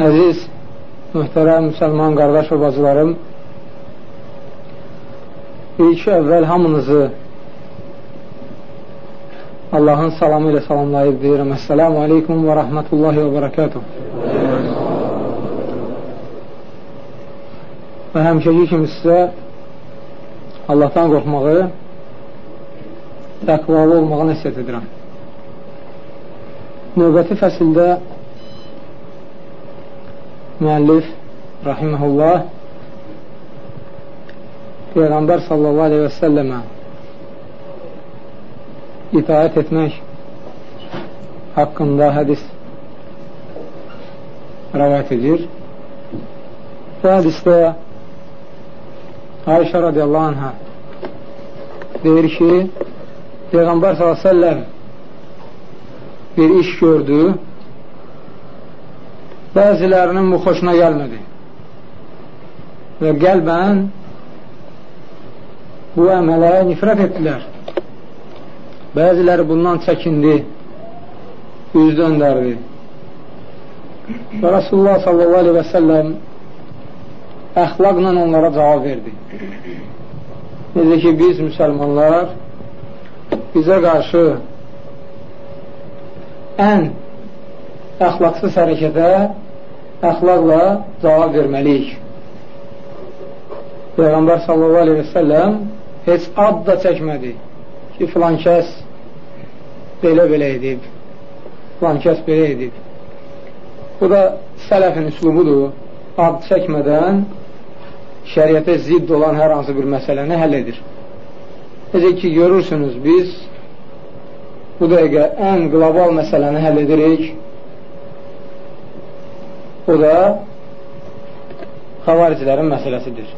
Əziz, mühtərəm müsəlman qardaş və bacılarım, ilk əvvəl hamınızı Allahın salamı ilə salamlayıb deyirəm. Əssəlamu aleykum və rəhmətullahi və bərəkatuhu. Və həmşəki kimi sizə Allahdan qorxmağı, təqvalı olmağı nəsiyyət edirəm. Növbəti fəsildə müəllif rahiməhullah Peyğəmbər sallallahu aleyhi və səlləmə itaət etmək haqqında hədis rəvayət edir. Bu hədisdə Ayşə radiyallahu anhə deyir ki, Peyğəmbər s.ə.v bir iş gördü bəzilərinin bu xoşuna gəlmədi. Və qəlbən bu əmələ nifrət etdilər. Bəziləri bundan çəkindi, üz döndərdi. Və Rasulullah sallallahu aleyhi və səlləm əxlaqla onlara cavab verdi. Necə ki, biz müsəlmanlar bizə qarşı ən əxlaqsız hərəkətə əxlaqla cavab verməliyik. Peyğəmbər sallallahu aleyhi və səlləm heç ad da çəkmədi ki, filan kəs belə-belə edib, filan kəs belə edib. Bu da sələfin üslubudur. Ad çəkmədən şəriətə zidd olan hər hansı bir məsələni həll edir. Necə ki, görürsünüz, biz bu dəqiqə ən qlobal məsələni həll edirik, O da xavaricilərin məsələsidir.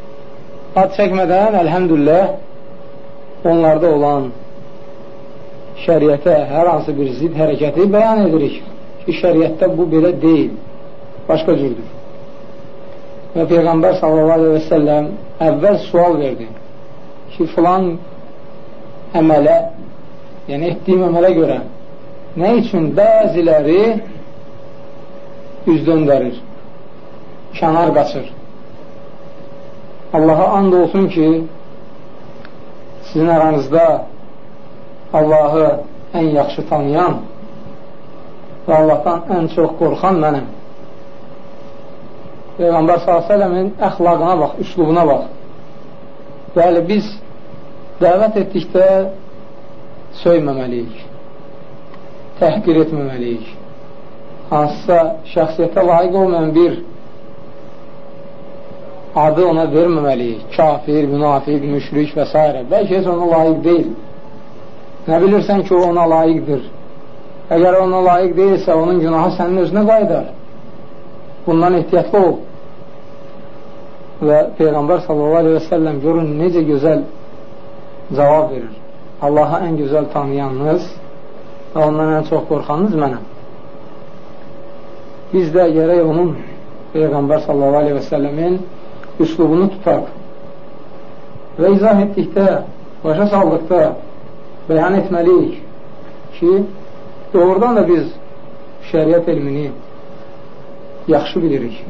Ad çəkmədən, əlhəmdülillah, onlarda olan şəriətə hər hansı bir zid hərəkəti bəyan edirik ki, şəriətdə bu belə deyil, başqa cürdür. Və Peyğəmbər s.a.v. əvvəl sual verdi ki, filan əmələ, yəni etdiyim əmələ görə nə üçün bəziləri üz döndərir, kənar qaçır. Allaha and olsun ki, sizin aranızda Allahı ən yaxşı tanıyan və Allahdan ən çox qorxan mənəm. Peyğəmbər s.ə.v-in əxlaqına bax, üslubuna bax. Bəli, biz dəvət etdikdə söyməməliyik, təhqir etməməliyik hansısa şəxsiyyətə layiq olmayan bir adı ona verməməliyik. Kafir, münafiq, müşrik və s. Bəlkə heç ona layiq deyil. Nə bilirsən ki, o ona layiqdir. Əgər ona layiq deyilsə, onun günahı sənin özünə qaydar. Bundan ehtiyatlı ol. Və Peyğəmbər səlləm görün necə gözəl cavab verir. Allaha ən gözəl tanıyanınız və ondan ən çox qorxanınız mənəm biz də gərək onun Peyğəmbər sallallahu aleyhi və səlləmin üslubunu tutaq və izah etdikdə, başa saldıqda bəyan etməliyik ki, doğrudan da biz şəriət elmini yaxşı bilirik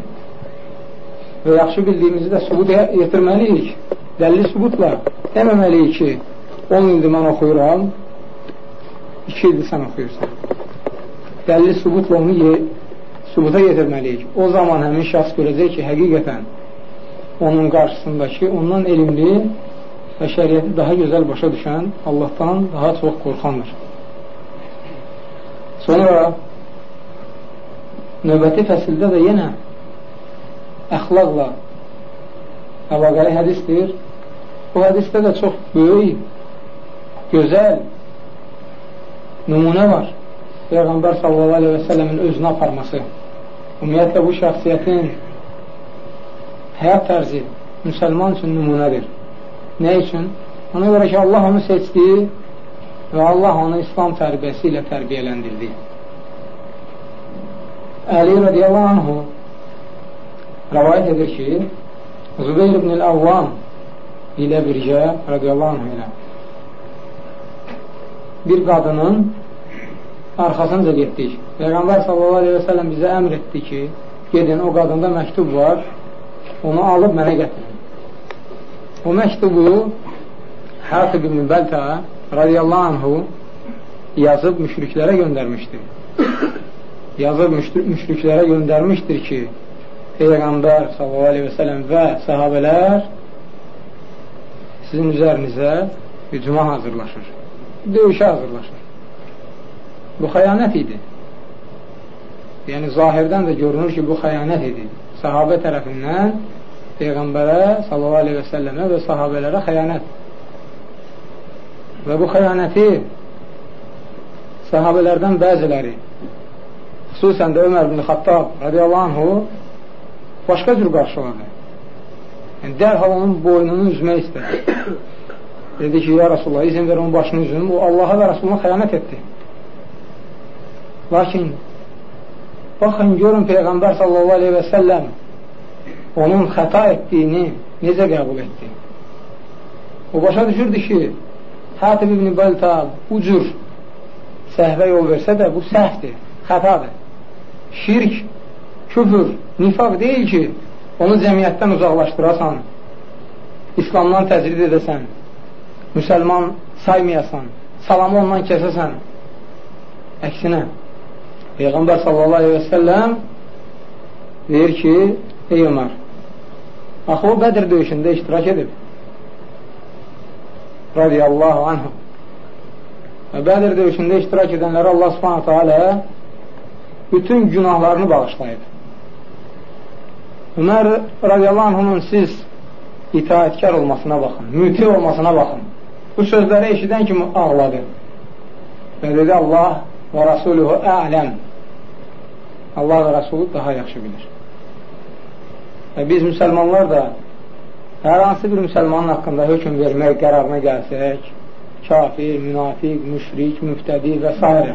və yaxşı bildiyimizi də sübut yetirməliyik. Dəlli sübutla deməməliyik ki, 10 ildir mən oxuyuram, 2 ildir sən oxuyursan. Dəlli sübutla onu sübuta yetirməliyik. O zaman həmin şəxs görəcək ki, həqiqətən onun qarşısındakı, ondan elmli və şəriyyəti daha gözəl başa düşən Allahdan daha çox qorxandır. Sonra növbəti fəsildə də yenə əxlaqla əlaqəli hədisdir. Bu hədisdə də çox böyük, gözəl nümunə var. Peyğəmbər sallallahu aleyhi və səlləmin özünə aparması ümumiyyətlə bu şəxsiyyətin həyat tərzi müsəlman üçün nümunədir. Nə üçün? Ona görə ki, Allah onu seçdi və Allah onu İslam tərbiyəsi ilə tərbiyələndirdi. Əli radiyallahu anhu rəvayət edir ki, Zübeyir ibn-i Avvam ilə birgə radiyallahu anhu ilə bir qadının arxasınca getdik. Peyğəmbər səlləm bizə əmr etdi ki, gedin, o qadında məktub var, onu alıb mənə gətirin. O məktubu Hatib ibn Bəlta radiyallahu anhu yazıb müşriklərə göndərmişdir. yazıb müşriklərə göndərmişdir ki, Peyğəmbər sələm və sahabələr sizin üzərinizə hücuma hazırlaşır, döyüşə hazırlaşır. Bu xəyanət idi. Yəni, zahirdən də görünür ki, bu xəyanət idi. Sahabə tərəfindən Peyğəmbərə aleyhi və sahabələrə xəyanət. Və bu xəyanəti sahabələrdən bəziləri, xüsusən də Ömər bin Xattab radiyallahu anhu başqa cür qarşıladı. Yəni, dərhal onun boynunu üzmək istədi. Dedi ki, ya Rasulullah, izin ver onun başını üzüm. O, Allaha və Rasuluna xəyanət etdi. Lakin baxın, görün Peyğəmbər sallallahu aleyhi və səlləm onun xəta etdiyini necə qəbul etdi? O başa düşürdü ki, Hatib ibn Bəlta bu cür səhvə yol versə də bu səhvdir, xətadır. Şirk, küfür, nifaq deyil ki, onu cəmiyyətdən uzaqlaşdırasan, İslamdan təcrid edəsən, müsəlman saymayasan, salamı ondan kəsəsən. Əksinə, Peyğəmbər sallallahu aleyhi və səlləm deyir ki, ey Ömər, axı o Bədir döyüşündə iştirak edib. Radiyallahu anhu. Və Bədir döyüşündə iştirak edənlərə Allah subhanətə alə bütün günahlarını bağışlayıb. Ömər radiyallahu anhunun siz itaətkar olmasına baxın, müti olmasına baxın. Bu sözləri eşidən kimi ağladı. Və dedi Allah və Rasuluhu ələm. Allah və Rasulü daha yaxşı bilir. Və biz müsəlmanlar da hər hansı bir müsəlmanın haqqında hökum vermək qərarına gəlsək, kafir, münafiq, müşrik, müftədi və s.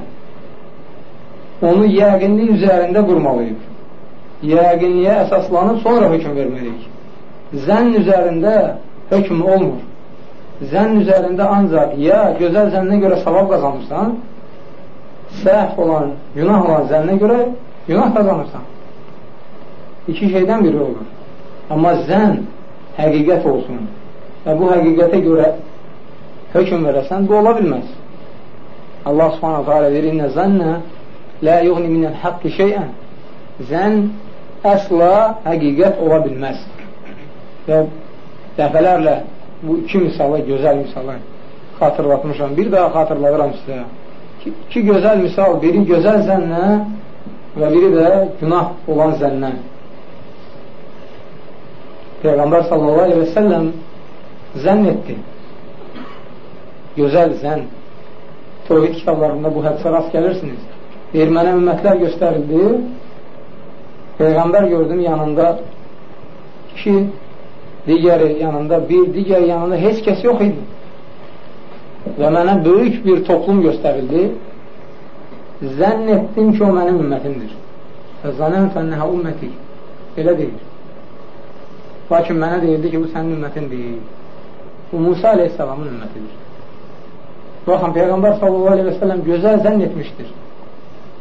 onu yəqinlik üzərində qurmalıyıq. Yəqinliyə əsaslanıb sonra hökum verməliyik. Zənn üzərində hökum olmur. Zənn üzərində ancaq ya gözəl zənnə görə savab qazanırsan, səhv olan, günah olan zənnə görə günah qazanırsan. İki şeydən biri olur. Amma zənn həqiqət olsun və bu həqiqətə görə hökum verəsən, bu ola bilməz. Allah subhanahu teala deyir, İnnə zənnə lə yuğni minəl haqqi şeyən. Zənn əsla həqiqət ola bilməz. Və dəfələrlə bu iki misalı, gözəl misalı xatırlatmışam. Bir daha xatırladıram sizə iki gözəl misal, biri gözəl zənnə və biri də günah olan zənnə. Peyğəmbər sallallahu aleyhi və səlləm zənn etdi. Gözəl zənn. Tohid kitablarında bu hədisə rast gəlirsiniz. Deyir, mənə ümmətlər göstərildi. Peyğəmbər gördüm yanında iki, digəri yanında bir, digəri yanında heç kəs yox idi və mənə böyük bir toplum göstərildi. Zənn etdim ki, o mənim ümmətimdir. Və zanən fənnəhə ümməti. Belə deyil. Lakin mənə deyildi ki, bu sənin ümmətin deyil. Bu Musa aleyhissalamın ümmətidir. Baxın, Peyğəmbər sallallahu aleyhi və sələm gözəl zənn etmişdir.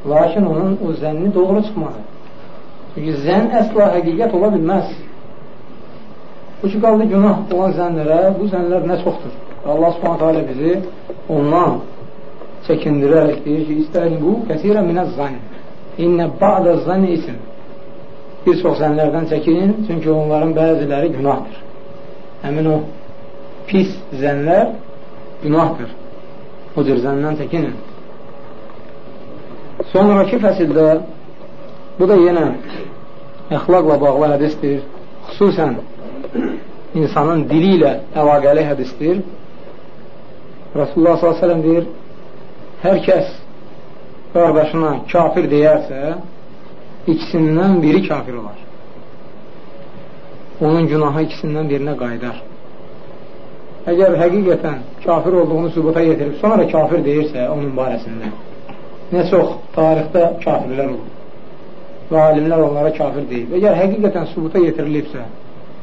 Lakin onun o zənni doğru çıxmadı. Çünki zənn əsla həqiqət ola bilməz. Bu ki, qaldı günah olan zənnlərə, bu zənnlər nə çoxdur. Allah subhanətə alə bizi ondan çəkindirərək deyir ki, istəyin bu kəsirə minə zann. İnnə ba'da zann isim. Bir çox zənlərdən çəkinin, çünki onların bəziləri günahdır. Həmin o pis zənlər günahdır. O cür zəndən çəkinin. Sonraki fəsildə bu da yenə əxlaqla bağlı hədisdir. Xüsusən insanın dili ilə əlaqəli hədisdir. Rasulullah s.ə.v deyir, hər kəs qardaşına kafir deyərsə, ikisindən biri kafir olar. Onun günahı ikisindən birinə qaydar. Əgər həqiqətən kafir olduğunu sübuta yetirib, sonra kafir deyirsə onun barəsində, nə çox tarixdə kafirlər olur və alimlər onlara kafir deyib. Əgər həqiqətən sübuta yetirilibsə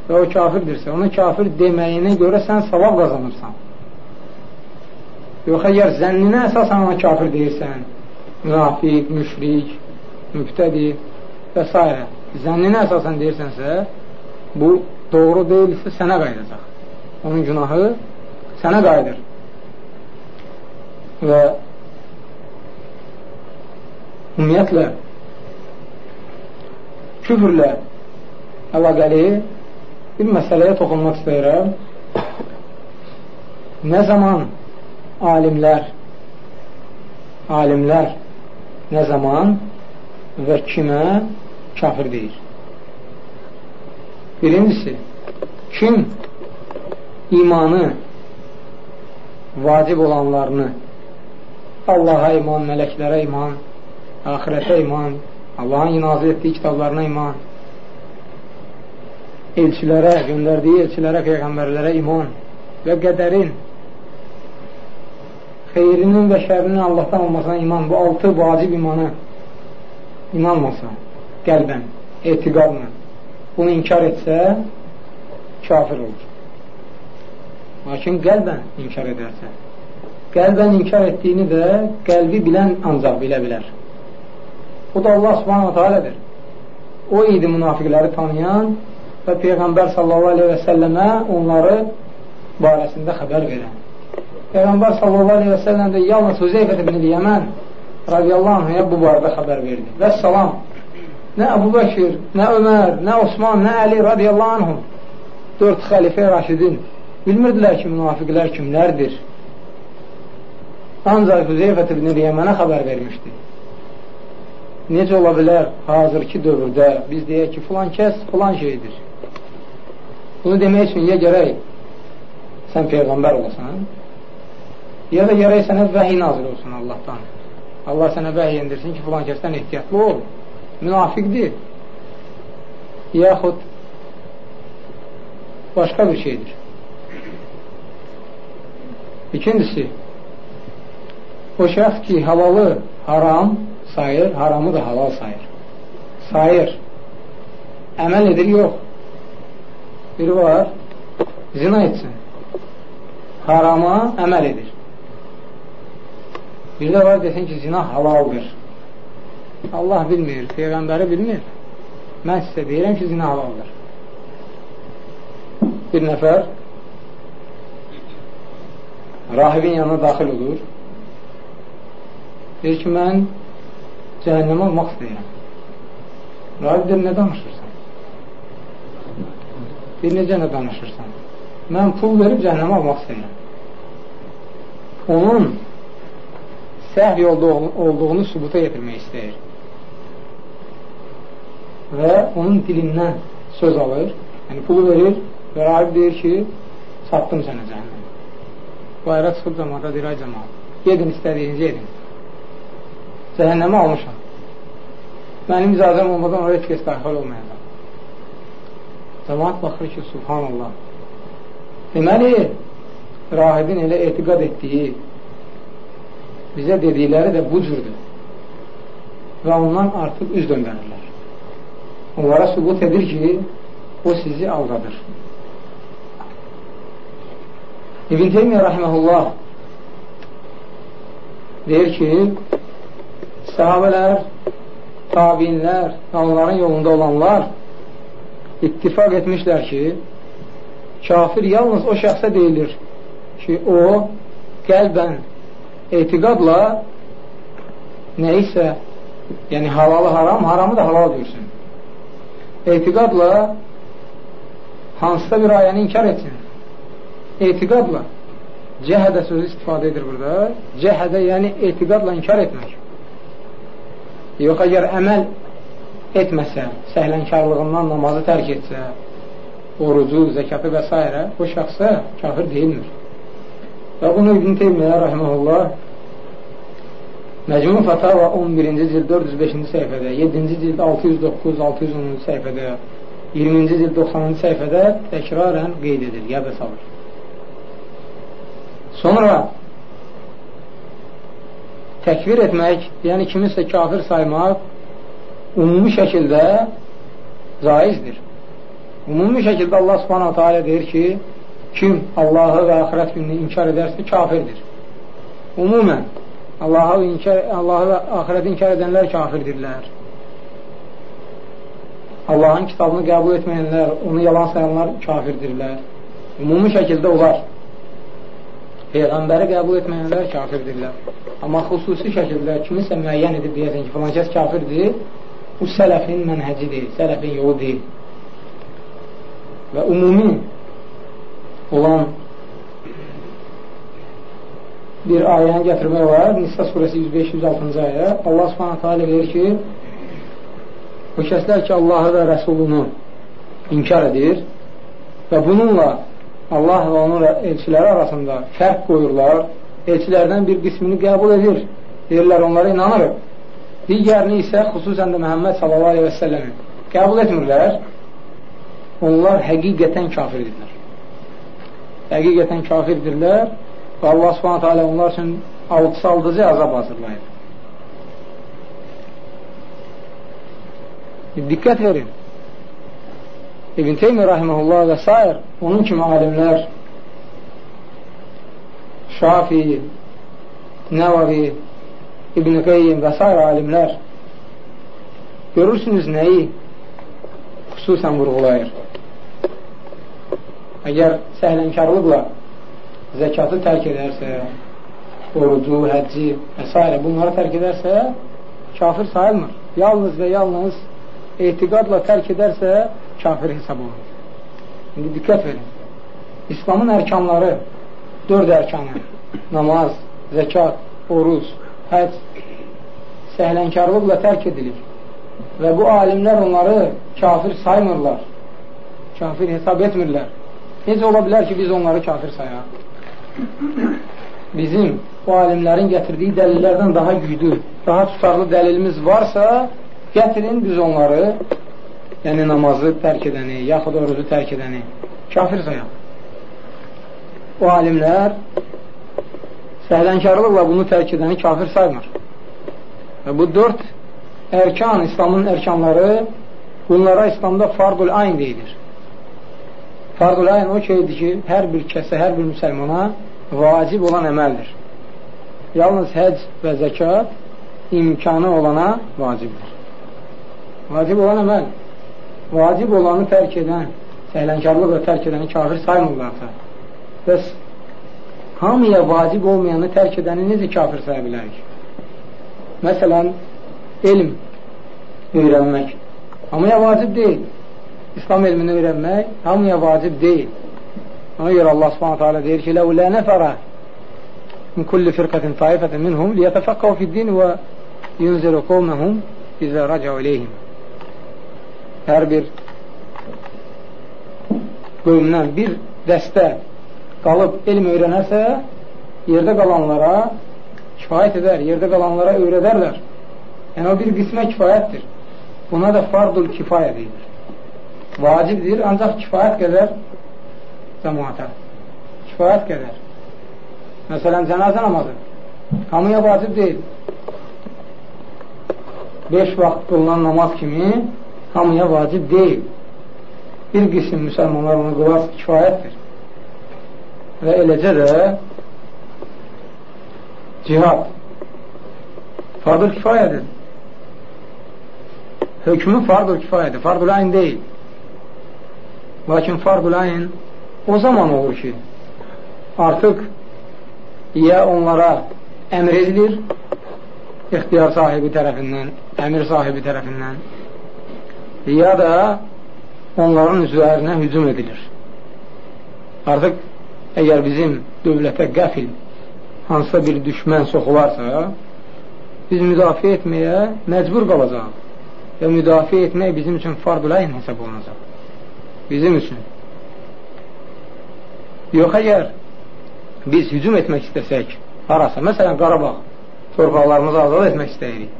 və o kafirdirsə, ona kafir deməyinə görə sən savab qazanırsan. Yox, əgər zənninə əsasən ona kafir deyirsən, münafiq, müşrik, müftədi və s. zənninə əsasən deyirsənsə, bu doğru deyilsə sənə qayıdacaq. Onun günahı sənə qayıdır. Və ümumiyyətlə küfürlə əlaqəli bir məsələyə toxunmaq istəyirəm. Nə zaman alimlər alimlər nə zaman və kimə kafir deyir? Birincisi, kim imanı vacib olanlarını Allaha iman, mələklərə iman, ahirətə iman, Allahın inazı etdiyi kitablarına iman, elçilərə, göndərdiyi elçilərə, peyğəmbərlərə iman və qədərin xeyrinin və şərrinin Allahdan olmasına iman, bu altı vacib imanı inanmasa, qəlbən, etiqadla bunu inkar etsə, kafir olur. Lakin qəlbən inkar edərsə, qəlbən inkar etdiyini də qəlbi bilən ancaq bilə bilər. Bu da Allah subhanahu teala'dır. O idi münafiqləri tanıyan və Peyğəmbər sallallahu aleyhi və səlləmə onları barəsində xəbər verən. Peyğəmbər sallallahu aleyhi və səlləm də yalnız Hüzeyfət ibn Yəmən radiyallahu anhaya bu barədə xəbər verdi. Və salam, nə Əbu Bəkir, nə Ömər, nə Osman, nə Əli radiyallahu anhum dörd xəlifə Raşidin bilmirdilər ki, münafiqlər kimlərdir. Ancaq Hüzeyfət ibn Yəmənə xəbər vermişdi. Necə ola bilər hazırki dövrdə biz deyək ki, filan kəs filan şeydir. Bunu demək üçün ya gərək sən Peyğəmbər olasan, ya da gərək sənə vəhiy nazir olsun Allahdan. Allah sənə vəhiy indirsin ki, filan kəsdən ehtiyatlı ol, münafiqdir. Yaxud başqa bir şeydir. İkincisi, o şəxs ki, halalı haram sayır, haramı da halal sayır. Sayır. Əməl edir, yox. Biri var, zina etsin. Harama əməl edir. Bir də var desin ki, zina halaldır. Allah bilmir, Peyğəmbəri bilmir. Mən sizə deyirəm ki, zina halaldır. Bir nəfər rahibin yanına daxil olur. Deyir ki, mən cəhənnəmə olmaq istəyirəm. Rahib deyir, nə danışırsan? Deyir, necə nə danışırsan? Mən pul verib cəhənnəmə olmaq istəyirəm. Onun səhv yolda olduğunu sübuta yetirmək istəyir. Və onun dilindən söz alır, yəni pulu verir və rahib deyir ki, satdım sənə cəhənnəm. Bayra çıxıb cəmaata deyir, ay cəmaat, yedin istədiyinizi yedin. Cəhənnəmə almışam. Mənim icazəm olmadan oraya heç daxil olmayacaq. Cəmaat baxır ki, subhanallah. Deməli, rahibin elə etiqad etdiyi bizə dedikləri də bu cürdür. Və ondan artıq üz döndərirlər. Onlara sübut edir ki, o sizi aldadır. İbn Teymiyyə rahiməhullah deyir ki, sahabələr, tabinlər və onların yolunda olanlar ittifak etmişlər ki, kafir yalnız o şəxsə deyilir ki, o qəlbən etiqadla nəyisə, yəni halalı haram, haramı da halal görsün. Etiqadla hansısa bir ayəni inkar etsin. Etiqadla cəhədə sözü istifadə edir burada. Cəhədə yəni etiqadla inkar etmək. Yox, əgər əməl etməsə, səhlənkarlığından namazı tərk etsə, orucu, zəkatı və s. o şəxsə kafir deyilmir. Və bunu İbn Teymiyyə rəhməhullah Məcmun Fatava 11-ci cild 405-ci səhifədə, 7-ci cild 609-610-cu səhifədə, 20-ci cild 90-cı səhifədə təkrarən qeyd edir, yada salır. Sonra təkvir etmək, yəni kimisə kafir saymaq ümumi şəkildə caizdir. Ümumi şəkildə Allah subhanahu teala deyir ki, kim Allahı və axirət gününü inkar edərsə, kafirdir. Umumən, Allahı, inkar, Allahı və axirəti inkar edənlər kafirdirlər. Allahın kitabını qəbul etməyənlər, onu yalan sayanlar kafirdirlər. Ümumi şəkildə olar. Peyğəmbəri qəbul etməyənlər kafirdirlər. Amma xüsusi şəkildə kimisə müəyyən edib deyəsən ki, filan kəs kafirdir, bu sələfin mənhəcidir, sələfin yolu deyil. Və ümumi olan bir ayəni gətirmək var. Nisa surəsi 105-106-cı ayə. Allah subhanətə alə verir ki, o kəslər ki, Allahı və Rəsulunu inkar edir və bununla Allah və onun elçiləri arasında fərq qoyurlar, elçilərdən bir qismini qəbul edir, deyirlər, onlara inanırıq. Digərini isə xüsusən də Məhəmməd sallallahu aleyhi və səlləmi qəbul etmirlər, onlar həqiqətən kafirdirlər. Həqiqətən kafirdirlər Və Allah subhanətə alə onlar üçün alçaldıcı əzab hazırlayır. Diqqət verin. İbn Teymi rahiməhullah və s. onun kimi alimlər Şafi, Nəvavi, İbn Qeyyim və s. alimlər görürsünüz nəyi xüsusən vurğulayır. Əgər səhlənkarlıqla zəkatı tərk edərsə, orucu, həcci və s. bunları tərk edərsə, kafir sayılmır. Yalnız və yalnız etiqadla tərk edərsə, kafir hesab olunur. İndi diqqət verin. İslamın ərkanları, dörd ərkanı, namaz, zəkat, oruz, həc, səhlənkarlıqla tərk edilir. Və bu alimlər onları kafir saymırlar, kafir hesab etmirlər. Necə ola bilər ki, biz onları kafir sayaq? bizim bu alimlərin gətirdiyi dəlillərdən daha güclü, daha tutarlı dəlilimiz varsa, gətirin biz onları, yəni namazı tərk edəni, yaxud orucu tərk edəni kafir sayaq. O alimlər səhlənkarlıqla bunu tərk edəni kafir saymır. Və bu dörd ərkan, İslamın ərkanları bunlara İslamda fardul ayn deyilir. Fardul ayn o şeydir ki, hər bir kəsə, hər bir müsəlmana vacib olan əməldir. Yalnız həc və zəkat imkanı olana vacibdir. Vacib olan əməl. Vacib olanı tərk edən, səhlənkarlıqla tərk edəni kafir saymırlarsa, bəs hamıya vacib olmayanı tərk edəni necə kafir saya bilərik? Məsələn, elm öyrənmək. Hamıya vacib deyil. İslam elmini öyrənmək hamıya vacib deyil. Ona görə Allah subhanətə alə deyir ki, Ləulə nəfərə min kulli firqətin taifətin minhum liyətəfəqqəv fiddin və yunziru qovməhum izə rəcəu iləyhim. Hər bir qövmdən bir dəstə qalıb elm öyrənərsə, yerdə qalanlara kifayət edər, yerdə qalanlara öyrədərlər. Yəni, o bir qismə kifayətdir. Buna da fardul kifayə deyilir. Vacibdir, ancaq kifayət qədər cəmaata. Kifayət qədər. Məsələn, cənazə namazı. Hamıya vacib deyil. Beş vaxt qılınan namaz kimi hamıya vacib deyil. Bir qism müsəlmanlar onu qılar kifayətdir. Və eləcə də cihad fardır kifayədir. Hökmü fardır kifayədir. Fardır ayn deyil. Lakin fardır ayn o zaman olur ki, artıq ya onlara əmr edilir, ixtiyar sahibi tərəfindən, əmir sahibi tərəfindən, ya da onların üzvlərinə hücum edilir. Artıq əgər bizim dövlətə qəfil hansısa bir düşmən soxularsa, biz müdafiə etməyə məcbur qalacaq və müdafiə etmək bizim üçün farq-ı hesab olunacaq. Bizim üçün. Yox, əgər biz hücum etmək istəsək, harasa, məsələn, Qarabağ torpaqlarımızı azad etmək istəyirik.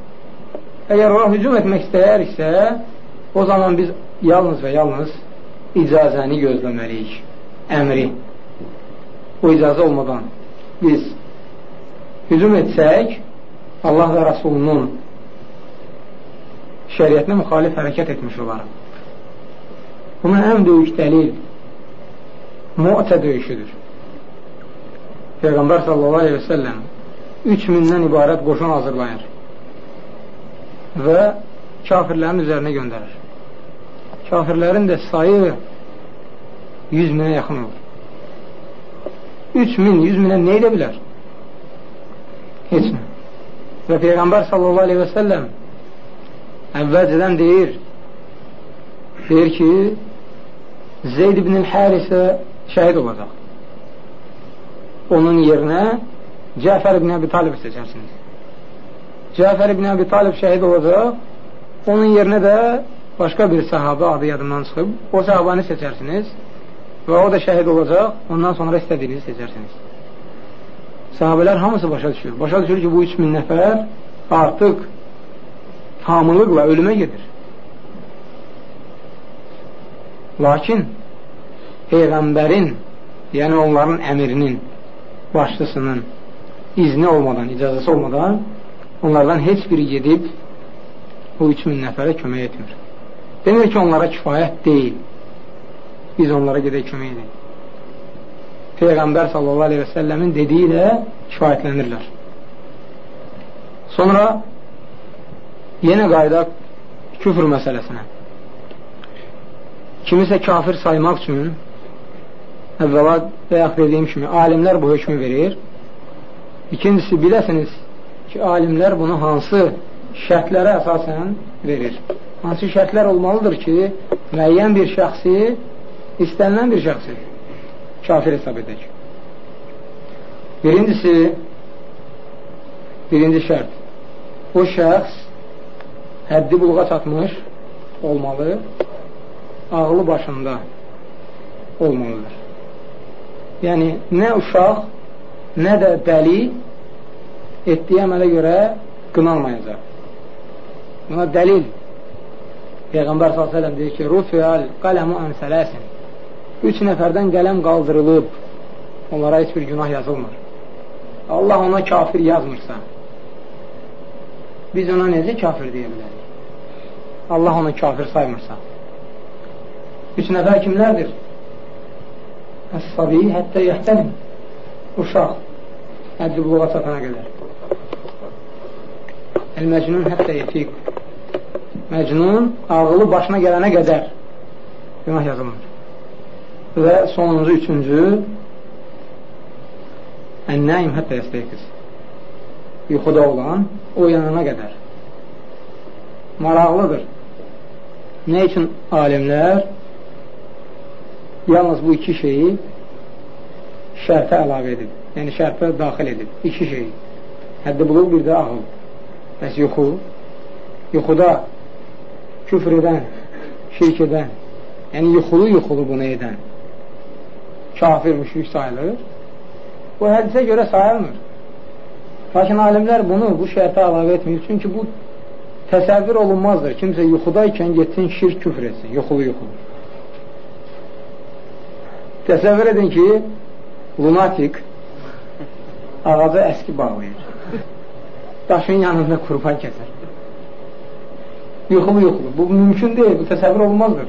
Əgər ora hücum etmək istəyəriksə, o zaman biz yalnız və yalnız icazəni gözləməliyik, əmri. O icazə olmadan biz hücum etsək, Allah və Rasulunun şəriyyətinə müxalif hərəkət etmiş olaraq. Buna ən böyük dəlil Mu'tə döyüşüdür. Peyğəmbər sallallahu aleyhi və səlləm 3000-dən ibarət qoşun hazırlayır və kafirlərin üzərinə göndərir. kafirlərin də sayı 100 minə yaxın olur. 3 min, 100 minə nə edə bilər? Heç nə. Və Peyğəmbər sallallahu aleyhi və səlləm əvvəlcədən deyir, deyir ki, Zeyd ibn-i Hərisə şəhid olacaq. Onun yerinə Cəfər ibn Əbi Talib seçərsiniz. Cəfər ibn Əbi Talib şəhid olacaq, onun yerinə də başqa bir sahabə adı yadından çıxıb, o sahabanı seçərsiniz və o da şəhid olacaq, ondan sonra istədiyinizi seçərsiniz. Sahabələr hamısı başa düşür. Başa düşür ki, bu 3000 nəfər artıq tamılıqla ölümə gedir. Lakin Peyğəmbərin, yəni onların əmirinin, başçısının izni olmadan, icazəsi olmadan onlardan heç biri gedib bu 3000 nəfərə kömək etmir. Demir ki, onlara kifayət deyil. Biz onlara gedək kömək edək. Peyğəmbər sallallahu aleyhi və səlləmin dediyi ilə kifayətlənirlər. Sonra yenə qaydaq küfr məsələsinə. Kimisə kafir saymaq üçün əvvəla bayaq dediyim kimi alimlər bu hökmü verir. İkincisi biləsiniz ki, alimlər bunu hansı şərtlərə əsasən verir. Hansı şərtlər olmalıdır ki, müəyyən bir şəxsi istənilən bir şəxsi kafir hesab edək. Birincisi, birinci şərt, o şəxs həddi buluğa çatmış olmalı, ağlı başında olmalıdır. Yəni, nə uşaq, nə də dəli etdiyi əmələ görə qınalmayacaq. Buna dəlil Peyğəmbər s.ə.v deyir ki, Rufial qələmu əmsələsin Üç nəfərdən qələm qaldırılıb onlara heç bir günah yazılmır. Allah ona kafir yazmırsa biz ona necə kafir deyə bilərik? Allah onu kafir saymırsa. Üç nəfər kimlərdir? Əs-sabi hətta yəhtəlim. Uşaq. Həddi buluğa çatana qədər. El-məcnun hətta yetiq. Məcnun ağılı başına gələnə qədər günah yazılmır. Və sonuncu, üçüncü Ən-nəim hətta yəstəyqiz. Yuxuda olan o yanına qədər. Maraqlıdır. Nə üçün alimlər yalnız bu iki şeyi şərtə əlavə edib. Yəni şərtə daxil edib. İki şeyi. Həddi bulub bir də ağıl. Bəs yuxu, yuxuda küfr edən, şirk edən, yəni yuxulu-yuxulu bunu edən kafir, müşrik sayılır. Bu hədisə görə sayılmır. Lakin alimlər bunu bu şərtə əlavə etmir. Çünki bu təsəvvür olunmazdır. Kimsə yuxudaykən getsin şirk küfr etsin. Yuxulu-yuxulu. Təsəvvür edin ki, lunatik ağaca əski bağlayır. Daşın yanında qurban kəsər. Yuxulu-yuxulu. Bu mümkün deyil. Bu təsəvvür olunmazdır.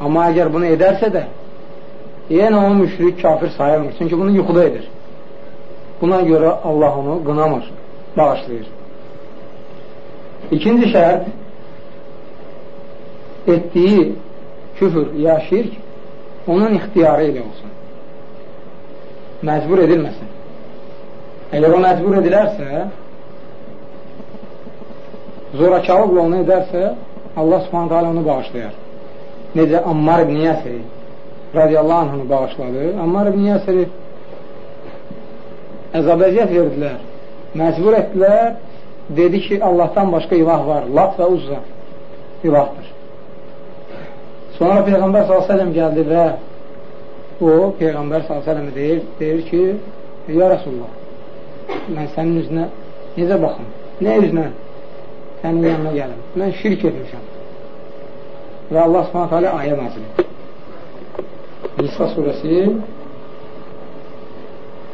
Amma əgər bunu edərsə də yenə onu müşrik kafir sayılmır. Çünki bunu yuxuda edir. Buna görə Allah onu qınamır, bağışlayır. İkinci şərt etdiyi küfür ya şirk onun ixtiyarı ilə olsun. Məcbur edilməsin. Əgər o məcbur edilərsə, zorakarlıqla onu edərsə, Allah subhanətə alə onu bağışlayar. Necə Ammar ibn Yəsir radiyallahu anhını bağışladı. Ammar ibn Yəsiri əzab-əziyyət verdilər. Məcbur etdilər. Dedi ki, Allahdan başqa ilah var. Lat və uzza ilahdır. Sonra Peyğəmbər s.ə.v gəldi və o, Peyğəmbər s.ə.v deyir, deyir ki, Ya Rasulullah, mən sənin üzünə necə baxım? Nə üzünə sənin yanına gəlim? Mən şirk etmişəm. Və Allah s.ə.v ayə nazil edir. Nisa surəsi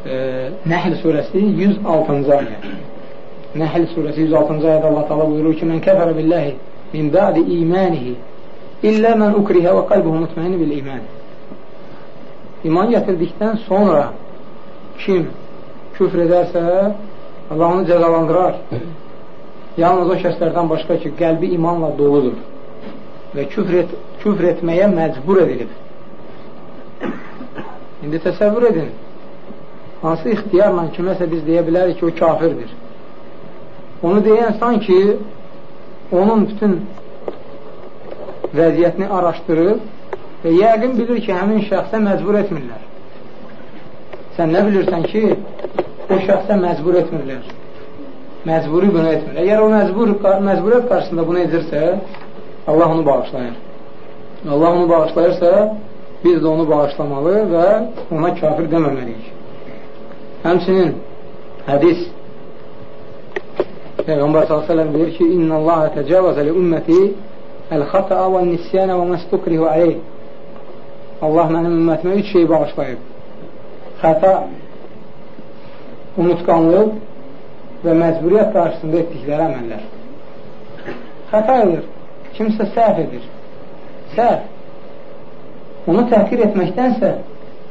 e, Nəhl surəsi 106-cı ayə. Nəhl surəsi 106-cı ayədə Allah Taala buyurur ki: "Mən kəfərə billahi min ba'di imanihi illə mən ukrihə və qalbuhu mutmain bil iman." İman gətirdikdən sonra kim küfr edərsə, Allah onu cəzalandırar. Yalnız o şəxslərdən başqa ki, qəlbi imanla doludur və küfr, et, küfr etməyə məcbur edilib. İndi təsəvvür edin, hansı ixtiyarla kiməsə biz deyə bilərik ki, o kafirdir. Onu deyən sanki onun bütün vəziyyətini araşdırıb və yəqin bilir ki, həmin şəxsə məcbur etmirlər. Sən nə bilirsən ki, o şəxsə məcbur etmirlər. Məcburi bunu etmir. Əgər o məcbur, məcburiyyət qarşısında bunu edirsə, Allah onu bağışlayır. Allah onu bağışlayırsa, biz də onu bağışlamalı və ona kafir deməməliyik. Həmçinin hədis Peyğəmbər s.ə.v deyir ki, İnna Allah təcavəzə li ümməti əl-xata'a və nisyanə və məstukrihu aleyh. Allah mənim ümmətimə üç şey bağışlayıb. Xəta, unutqanlıq və məcburiyyət qarşısında etdikləri əməllər. Xəta edir. Kimsə səhv edir. Səhv. Onu təhqir etməkdənsə,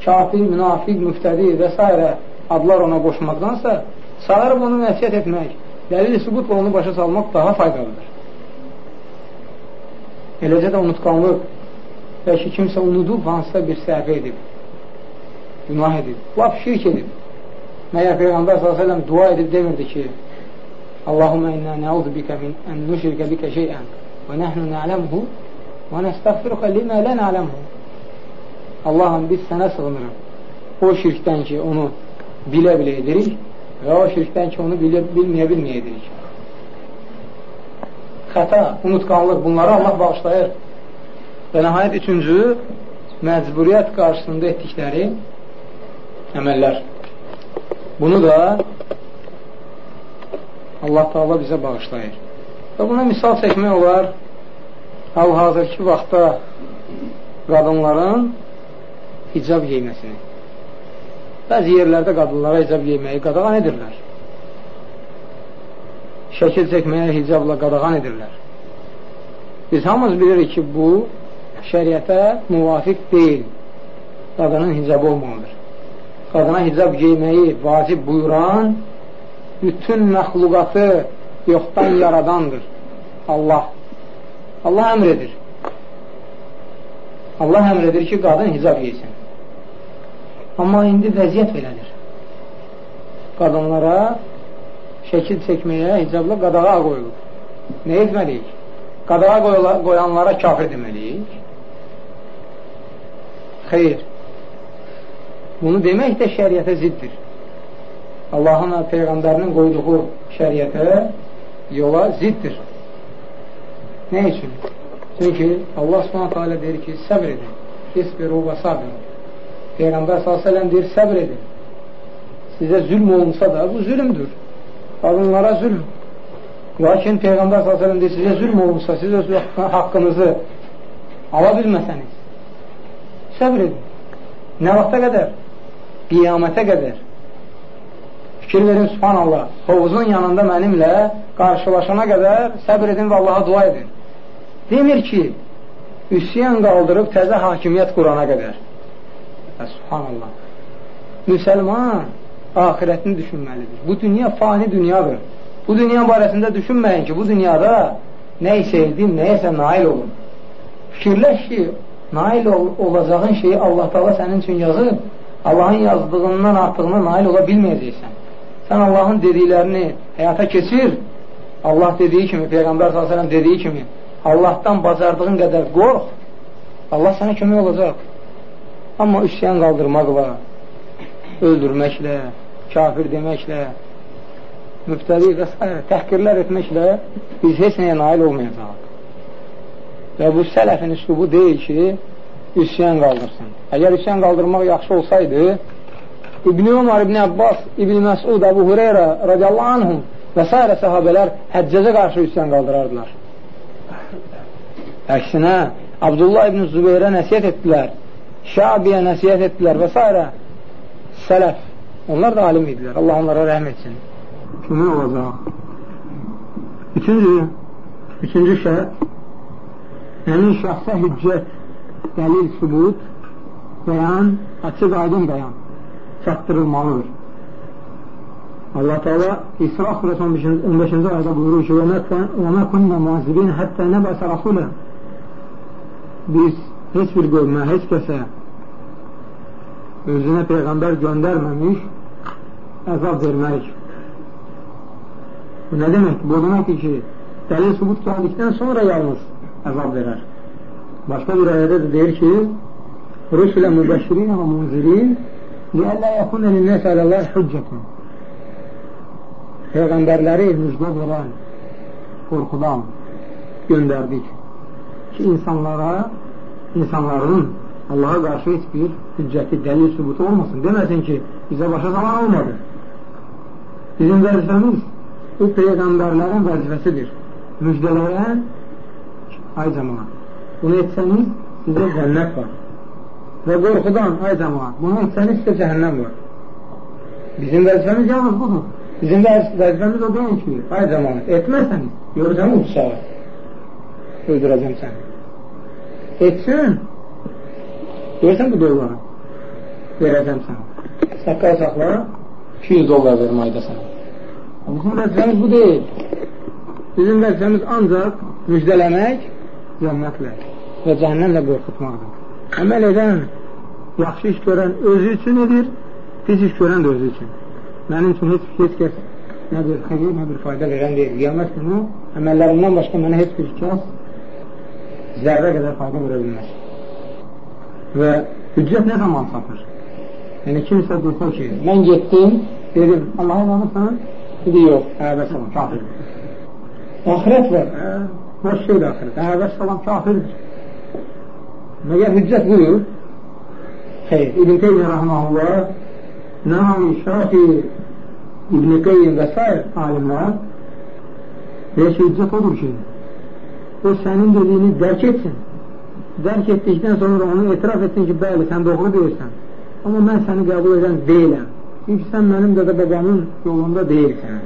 kafir, münafiq, müftədi və s. adlar ona qoşmaqdansa, çağırıb onu nəsiyyət etmək, dəlil-i sübutla onu başa salmaq daha faydalıdır. Eləcə də unutqanlıq, bəlkə kimsə unudub, hansısa bir səhvə edib, günah edib, laf şirk edib. Məyər Peyğəmbər s.ə.v dua edib demirdi ki, Allahumma inna nəuzu bikə min ən nüşirkə bikə şeyən və nəhnu nə'ləmhu və nəstəğfiruqə limə lə nə'ləmhu Allahım biz sənə sığınırıq o şirkdən ki onu bilə-bilə edirik və o şirkdən ki, onu bilməyə-bilməyə edirik. Xəta, unutqanlıq, bunları Allah bağışlayır. Və nəhayət üçüncü, məcburiyyət qarşısında etdikləri əməllər. Bunu da Allah Taala bizə bağışlayır. Və buna misal çəkmək olar, hal-hazırki vaxtda qadınların hicab yeyməsini. Bəzi yerlərdə qadınlara hicab geyməyi qadağan edirlər. Şəkil çəkməyə hicabla qadağan edirlər. Biz hamımız bilirik ki, bu şəriətə müvafiq deyil. Qadının hicabı olmalıdır. Qadına hicab geyməyi vacib buyuran bütün məxluqatı yoxdan yaradandır. Allah. Allah əmr edir. Allah əmr edir ki, qadın hicab geysin. Amma indi vəziyyət belədir. Qadınlara şəkil çəkməyə hicabla qadağa qoyulur. Nə etməliyik? Qadağa qoyanlara kafir deməliyik. Xeyr. Bunu demək də şəriətə ziddir. Allahın Peyğəmbərinin qoyduğu şəriətə yola ziddir. Nə üçün? Çünki Allah subhanətə alə deyir ki, səbr edin. İsbiru və sabir. Peyğəmbər s.ə.v deyir, səbr edin. Sizə zülm olunsa da, bu zülümdür. Qadınlara zülm. Lakin Peyğəmbər s.ə.v deyir, sizə zülm olunsa, siz öz haqqınızı ala bilməsəniz, səbr edin. Nə vaxta qədər? Qiyamətə qədər. Fikir verin, subhanallah, hovuzun yanında mənimlə qarşılaşana qədər səbr edin və Allaha dua edin. Demir ki, üsyan qaldırıb təzə hakimiyyət qurana qədər. Subhanallah. Müsəlman ahirətini düşünməlidir. Bu dünya fani dünyadır. Bu dünya barəsində düşünməyin ki, bu dünyada nə isə edin, nəyəsə nail olun. Fikirləş ki, nail ol olacağın şeyi Allah Taala sənin üçün yazıb, Allahın yazdığından artığına nail ola bilməyəcəksən. Sən Allahın dediklərini həyata keçir, Allah dediyi kimi, Peyğəmbər s.ə.v dediyi kimi, Allahdan bacardığın qədər qorx, Allah sənə kömək olacaq. Amma üsyan qaldırmaqla, öldürməklə, kafir deməklə, müftəri və s. təhqirlər etməklə biz heç nəyə nail olmayacaq. Və bu sələfin üslubu deyil ki, üsyan qaldırsın. Əgər üsyan qaldırmaq yaxşı olsaydı, İbn-i Umar, İbn-i Abbas, İbn-i Məsud, Əbu Hureyra radiyallahu anhum və s. səhabələr həccəcə qarşı üsyan qaldırardılar. Əksinə, Abdullah ibn Zübeyrə nəsiyyət etdilər. Şabiyə nəsiyyət etdilər və s. Sələf. Onlar da alim idilər. Allah onlara rəhm etsin. Kimin olacaq? Üçüncü, üçüncü şərt həmin şəxsə hüccət, dəlil, sübut, bəyan, açıq aydın bəyan çatdırılmalıdır. Allah Teala İsra suresi 15. ayda buyurur ki: "Və mə kunna muazibin hatta nebasa rasulan." biz heç bir qövmə, heç kəsə özünə Peyğəmbər göndərməmiş əzab verməyik. Bu nə deməkdir? Bu deməkdir ki, dəlil subut gəldikdən sonra yalnız əzab verər. Başqa bir ayədə də deyir ki, Rusulə mübəşirin və munzirin liəllə yəkunə linnəs ələlər hüccətun. Peyğəmbərləri müjdə verən, qorxudan göndərdik ki, insanlara, insanların Allaha qarşı heç bir hüccəti, dəlil, sübutu olmasın. Deməsin ki, bizə başa salan olmadı. Bizim vəzifəmiz bu Peyğəmbərlərin vəzifəsidir. Müjdələrə ay cəmaat. Bunu etsəniz, sizə cənnət var. Və qorxudan, ay cəmaat, bunu etsəniz, sizə cəhənnəm var. Bizim vəzifəmiz yalnız budur. Bizim vəzifəmiz o deyil ki, ay cəmaat, etməsəniz, görürsən uçsağı, öldürəcəm səni. Etsin, görürsən bu dolları, verəcəm sənə. Saqqal saxla, 200 dollar verim ayda sənə. Bizim vəzifəmiz bu deyil. Bizim vəzifəmiz ancaq müjdələmək cənnətlə və cəhənnəmlə qorxutmaqdır. Əməl edən, yaxşı iş görən özü üçün edir, pis iş görən də özü üçün. Mənim üçün heç, heç kəs nə bir xeyir, nə bir fayda verən deyil. Qiyamət günü əməllərimdən başqa mənə heç bir kəs zərrə qədər fayda verə bilməz. Və hüccət nə zaman çatır? Yəni kimsə desə ki, mən getdim, dedim, Allaha inanırsan? Dedi, yox, və salam, kafir. Ahirət var, hə, boş şeydir ahirət, və salam, kafirdir. Məgər hüccət buyur, xeyr, İbn Teymiyyə rəhməhullah, Navi, Şafi, İbn Qeyyim və s. alimlər deyir ki, hüccət odur ki, o sənin dediyini dərk etsin. Dərk etdikdən sonra onu etiraf etsin ki, bəli, sən doğru deyirsən. Amma mən səni qəbul edən deyiləm. Çünki sən mənim dədə babamın yolunda deyilsən.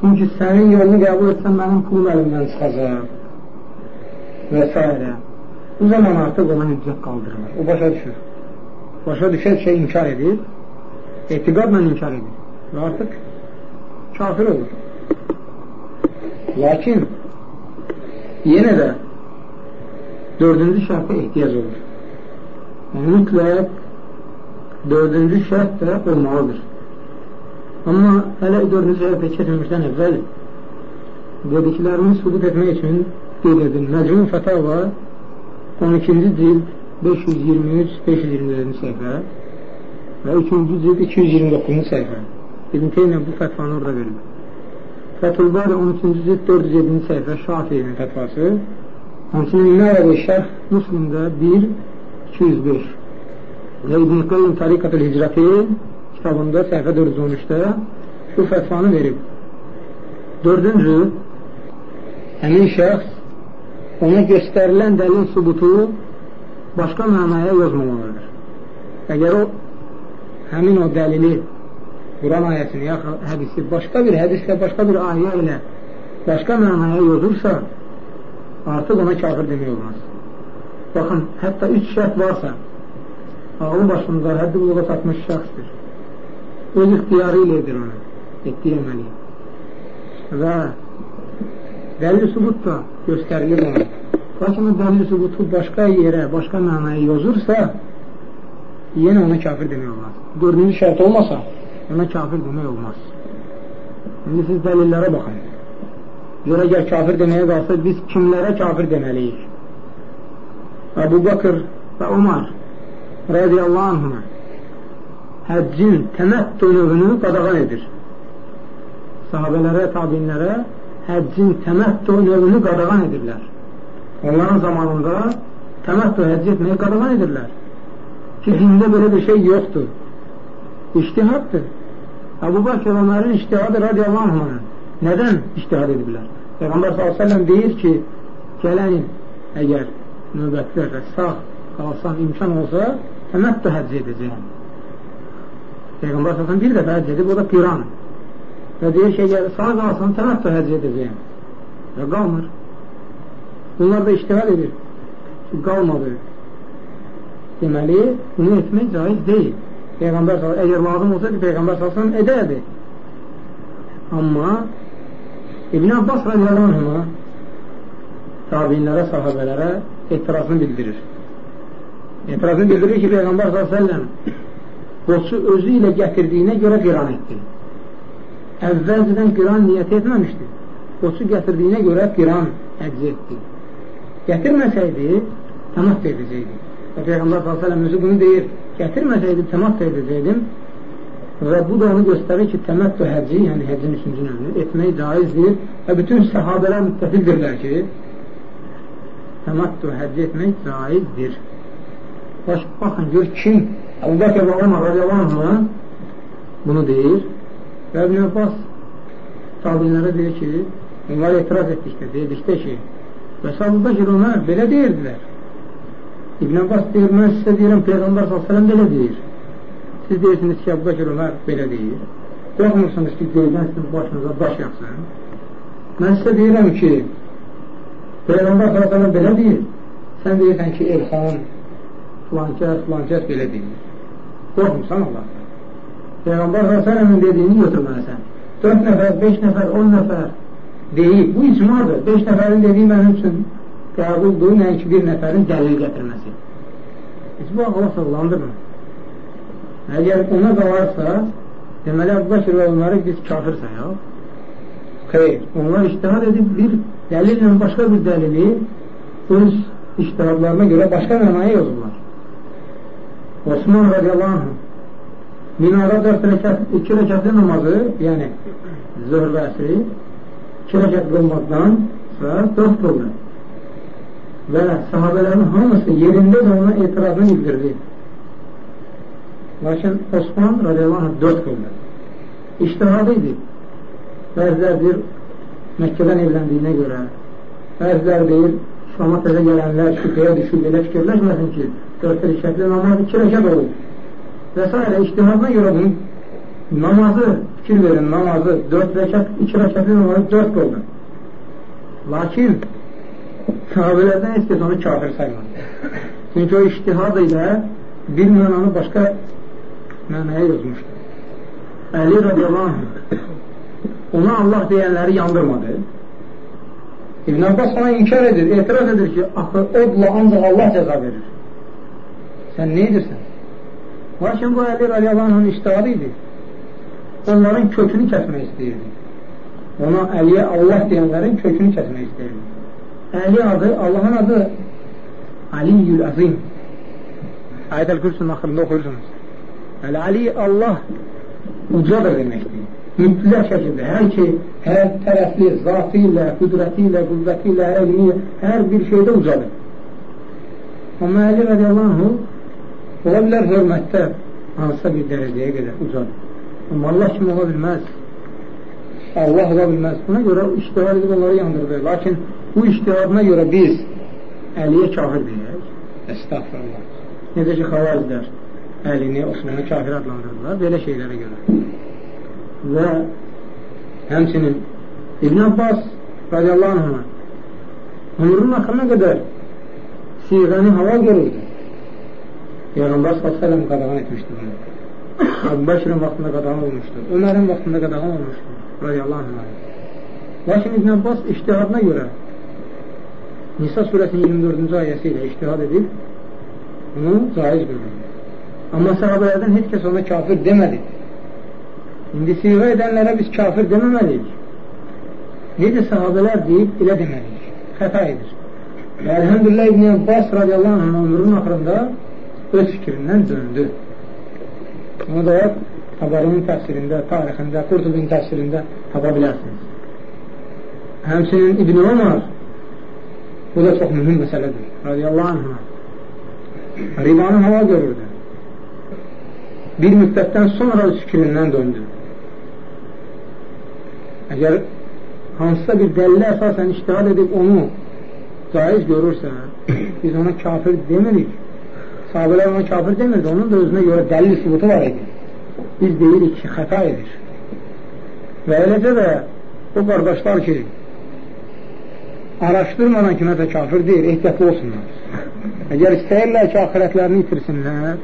Çünki sənin yolunu qəbul etsən, mənim pulum əlimdən çıxacaq və s. Bu zaman artıq ona hüccət qaldırılır. O başa düşür. Başa düşər şey inkar edir, etiqadla inkar edir və artıq kafir olur. Lakin yenə də dördüncü şərtə ehtiyac olur. Mütləq dördüncü şərt də olmalıdır. Amma hələ dördüncü şərtə keçməmişdən əvvəl dediklərimi sübut etmək üçün qeyd edin. Məcmun Fətava 12-ci cild 523-524-cü səhifə və 3-cü cild 229-cu səhifə. İbn Teymiyyə bu fətvanı orada verir. Fətulbari 13-cü cild 407-ci səhifə Şafiyinin fətvası. Həmçinin Nəvəvi Şərh Müslimdə 1-205 və İbn-i Qeym Tariqatul Hicrətin kitabında səhifə 413-də şu fətvanı verib. Dördüncü, həmin şəxs ona göstərilən dəlil subutu başqa mənaya yazmamalıdır. Əgər o həmin o dəlili Quran ayəsini ya hədisi başqa bir hədislə, başqa bir ayə ilə başqa mənaya yozursa, artıq ona kafir demək olmaz. Baxın, hətta üç şərt varsa, ağlı başında həddi buluğa çatmış şəxsdir. Öz ixtiyarı ilə edir onu, etdiyi əməli. Və dəlil sübut da göstərilir ona. Lakin o dəlil sübutu başqa yerə, başqa mənaya yozursa, yenə ona kafir demək olmaz. Dördüncü şərt olmasa, ona kafir demək olmaz. İndi siz dəlillərə baxın. Görə əgər kafir deməyə qalsa, biz kimlərə kafir deməliyik? Əbu Bakır və Umar radiyallahu anhına həccin təməttu növünü qadağan edir. Sahabələrə, tabinlərə həccin təməttu növünü qadağan edirlər. Onların zamanında təməttu həcc etməyi qadağan edirlər. Ki, dində belə bir şey yoxdur. İştihaddır. Əbu Bakır Ömərin iştihadı radiyallahu anhına nədən iştihad ediblər? Peyğəmbər s.ə.v deyir ki, gələn əgər növbətlərlə sağ qalsam imkan olsa, təməttü həcc edəcəyəm. Peyğəmbər səsən bir dəfə həcc edib, o da piran. Və deyir ki, əgər sağ qalsın, təməttü həcc edəcəyəm. Və qalmır. Bunlar da iştihad edir. Ki, qalmadı. Deməli, bunu etmək caiz deyil. Peyğəmbər əgər lazım olsaydı, Peyğəmbər səsən edərdi. Amma İbn Abbas radiyallahu tabinlərə, sahabələrə etirazını bildirir. Etirazını bildirir ki, Peyğəmbər s.ə.v qoçu özü ilə gətirdiyinə görə qiran etdi. Əvvəlcədən qiran niyyət etməmişdi. Qoçu gətirdiyinə görə qiran əcz etdi. Gətirməsəydi, təmat edəcəkdi. Və Peyğəmbər s.ə.v özü bunu deyir, gətirməsəydi, təmat edəcəkdim və bu da onu göstərir ki, təməttü həcci, yəni həccin üçüncü növünü etmək caizdir və bütün səhabələr müttəfildirlər ki, təməttü həcci etmək caizdir. Baş, baxın, gör kim Əbu Bəkir və Ömər radiyallahu bunu deyir və İbn Abbas tabinlərə deyir ki, onlar etiraz etdikdə, dedikdə ki, və Əbu Bəkir Ömər belə deyirdilər. İbn Abbas deyir, mən sizə deyirəm, Peyğəmbər s.ə.v belə deyir. Siz deyirsiniz ki, Əbu Bəkir Ömər belə deyir. Qorxmursunuz ki, göydən sizin başınıza daş yapsın. Mən sizə deyirəm ki, Peyğəmbər s.ə.v belə deyir. Sən deyirsən ki, Elxan, filankəs, filankəs belə deyir. Qorxmursan Allahdan. Peyğəmbər s.ə.v-in dediyini götürməlisən. 4 nəfər, 5 nəfər, 10 nəfər deyib. Bu icmadır. 5 nəfərin dediyi mənim üçün qəbuldur, nəinki bir nəfərin dəlil gətirməsi. Heç bu Allah sağlandırmır. Əgər ona qalarsa, deməli, Əbubəkir və onları biz kafir sayaq. Xeyr, onlar iştihad edib bir dəlillə başqa bir dəlili öz iştihadlarına görə başqa mənaya yazırlar. Osman radiyallahu anh minara 4 rəkat, 2 rəkatlı namazı, yəni zöhr və əsri 2 rəkat qılmaqdan və 4 qıldı. Və sahabələrin hamısı yerində də ona etirazını bildirdi. Lakin Osman radiyallahu anh dörd qıldı. İştihadı idi. Bəzilər deyir, Məkkədən evləndiyinə görə, bəzilər deyir, Şama təzə gələnlər şübhəyə düşür, belə fikirləşməsin ki, dörd rəkətli namaz iki rəkət olur. Və s. İştihadına görə bunu namazı, fikir verin, namazı, dörd rəkət, iki rəkətli namazı dörd qıldı. Lakin sahabələrdən kəs onu kafir saymadı. Çünki o iştihad ilə bir mənanı başqa mənaya yazmışdır. Əli radiyallahu ona Allah deyənləri yandırmadı. İbn Abbas ona inkar edir, etiraz edir ki, axı odla ancaq Allah cəza verir. Sən nə edirsən? Lakin bu Əli radiyallahu iştihadı idi. Onların kökünü kəsmək istəyirdi. Ona Əliyə Allah deyənlərin kökünü kəsmək istəyirdi. Əli adı, Allahın adı Aliyyül Azim. Ayət-əl Kürsünün axırında oxuyursunuz. Əl-Ali Allah ucadır deməkdir. Mütləq şəkildə hər ki, hər tərəfli, zatı ilə, qüdrəti ilə, qüvvəti ilə, elmi ilə, hər bir şeydə ucadır. Amma Əli radiyallahu ola bilər hörmətdə hansısa bir dərəcəyə qədər ucadır. Amma Allah kimi ola bilməz. Allah ola bilməz. Buna görə iştihad edib onları yandırır. Lakin bu iştihadına görə biz Əliyə kafir deyək. Estağfurullah. Necə ki, xavariclər əlini, Osmanı kafir adlandırdılar belə şeylərə görə. Və həmçinin İbn Abbas radiyallahu anh ömrünün axırına qədər siğəni hava görürdü. Peyğəmbər s.ə.v qadağan etmişdi bunu. Əbu Bəşirin vaxtında qadağan olmuşdur. Ömərin vaxtında qadağan olmuşdur. Radiyallahu anh. Lakin İbn Abbas iştihadına görə Nisa surəsinin 24-cü ayəsi ilə iştihad edib bunu caiz görür. Amma sahabələrdən heç kəs ona kafir demədi. İndi siğə edənlərə biz kafir deməməliyik. Necə sahabələr deyib, elə deməliyik. Xəta edir. Və əlhəmdülillah İbn Abbas radiyallahu anh ömrünün axırında öz fikrindən döndü. Onu da Tabarının təfsirində, tarixində, Qurtubin təfsirində tapa bilərsiniz. Həmsinin İbn Ömər bu da çox mühüm məsələdir. Radiyallahu anh ribanı hava görürdü bir müddətdən sonra öz fikrindən döndü. Əgər hansısa bir dəlillə əsasən iştihad edib onu caiz görürsə, biz ona kafir demirik. Sahabələr ona kafir demirdi, onun da özünə görə dəlil sübutu var idi. Biz deyirik ki, xəta edir. Və eləcə də o qardaşlar ki, araşdırmadan kiməsə kafir deyir, ehtiyatlı olsunlar. Əgər istəyirlər ki, axirətlərini itirsinlər,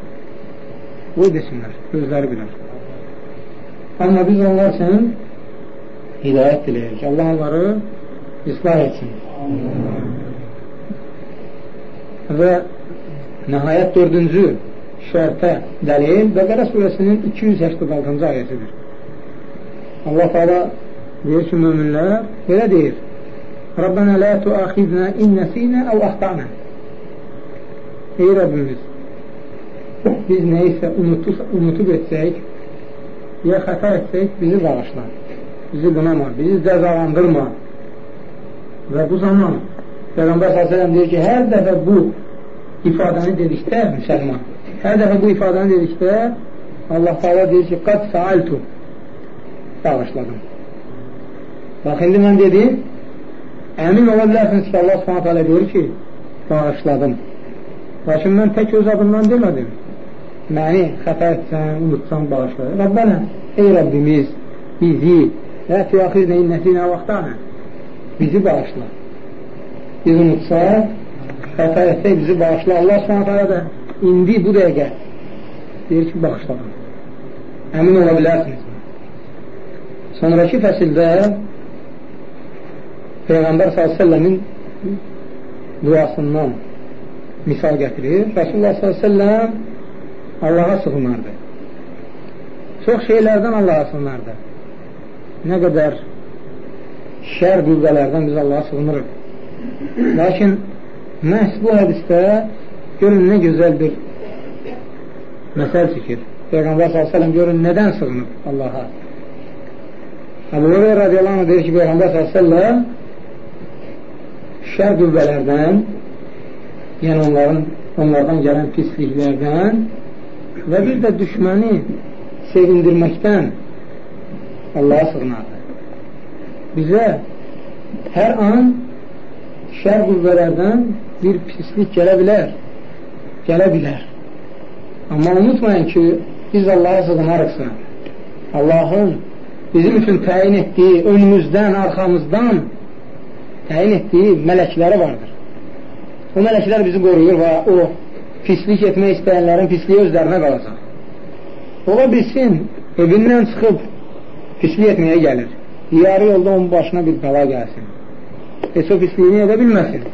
qoy desinlər, özləri bilər. Amma biz onlar üçün hidayət diləyək. Allah onları islah etsin. Və nəhayət dördüncü şərtə dəlil Bəqərə surəsinin 286-cı ayəsidir. Allah Teala deyir ki, möminlər belə deyir. Rabbənə lə tuaxidnə in nəsinə əv axtana. Ey Rəbbimiz, biz nəyisə unutub, unutub etsək, ya xəta etsək, bizi bağışla, bizi qınama, bizi cəzalandırma. Və bu zaman Peyğəmbər s.ə.v deyir ki, hər dəfə bu ifadəni dedikdə müsəlman, hər dəfə bu ifadəni dedikdə Allah Teala deyir ki, qad fəaltu bağışladım. Bax, indi mən dedim, əmin ola bilərsiniz ki, Allah hələ deyir ki, bağışladım. Lakin mən tək öz adımdan demədim. Məni xəta etsən, unutsan, bağışla. Rabbənə, ey Rəbbimiz, bizi, və fiyaxirnə innəsinə vaxtanə, bizi bağışla. Biz unutsaq, xəta etsək, bizi bağışla. Allah hələ də indi bu dəqiqə deyir ki, bağışladım. Əmin ola bilərsiniz. Sonraki fəsildə Peyğəmbər s.ə.v-in duasından misal gətirir. Rasulullah s.ə.v Allaha sığınardı. Çox şeylərdən Allaha sığınardı. Nə qədər şər qüvvələrdən biz Allaha sığınırıq. Lakin məhz bu hədisdə görün nə gözəl bir məsəl çəkir. Peyğəmbər s.ə.v görün nədən sığınıb Allaha. Əbu Hüreyra radiyallahu anh deyir ki, Peyğəmbər s.ə.v şər qüvvələrdən, yəni onların, onlardan gələn pisliklərdən və bir də düşməni sevindirməkdən Allaha sığınardı. Bizə hər an şər qüvvələrdən bir pislik gələ bilər, gələ bilər. Amma unutmayın ki, biz Allaha sığınarıqsa, Allahın bizim üçün təyin etdiyi önümüzdən, arxamızdan təyin etdiyi mələkləri vardır. O mələklər bizi qoruyur və o pislik etmək istəyənlərin pisliyi özlərinə qalacaq. Ola bilsin, evindən çıxıb pislik etməyə gəlir. Yarı yolda onun başına bir bəla gəlsin. Heç o pisliyini edə bilməsin.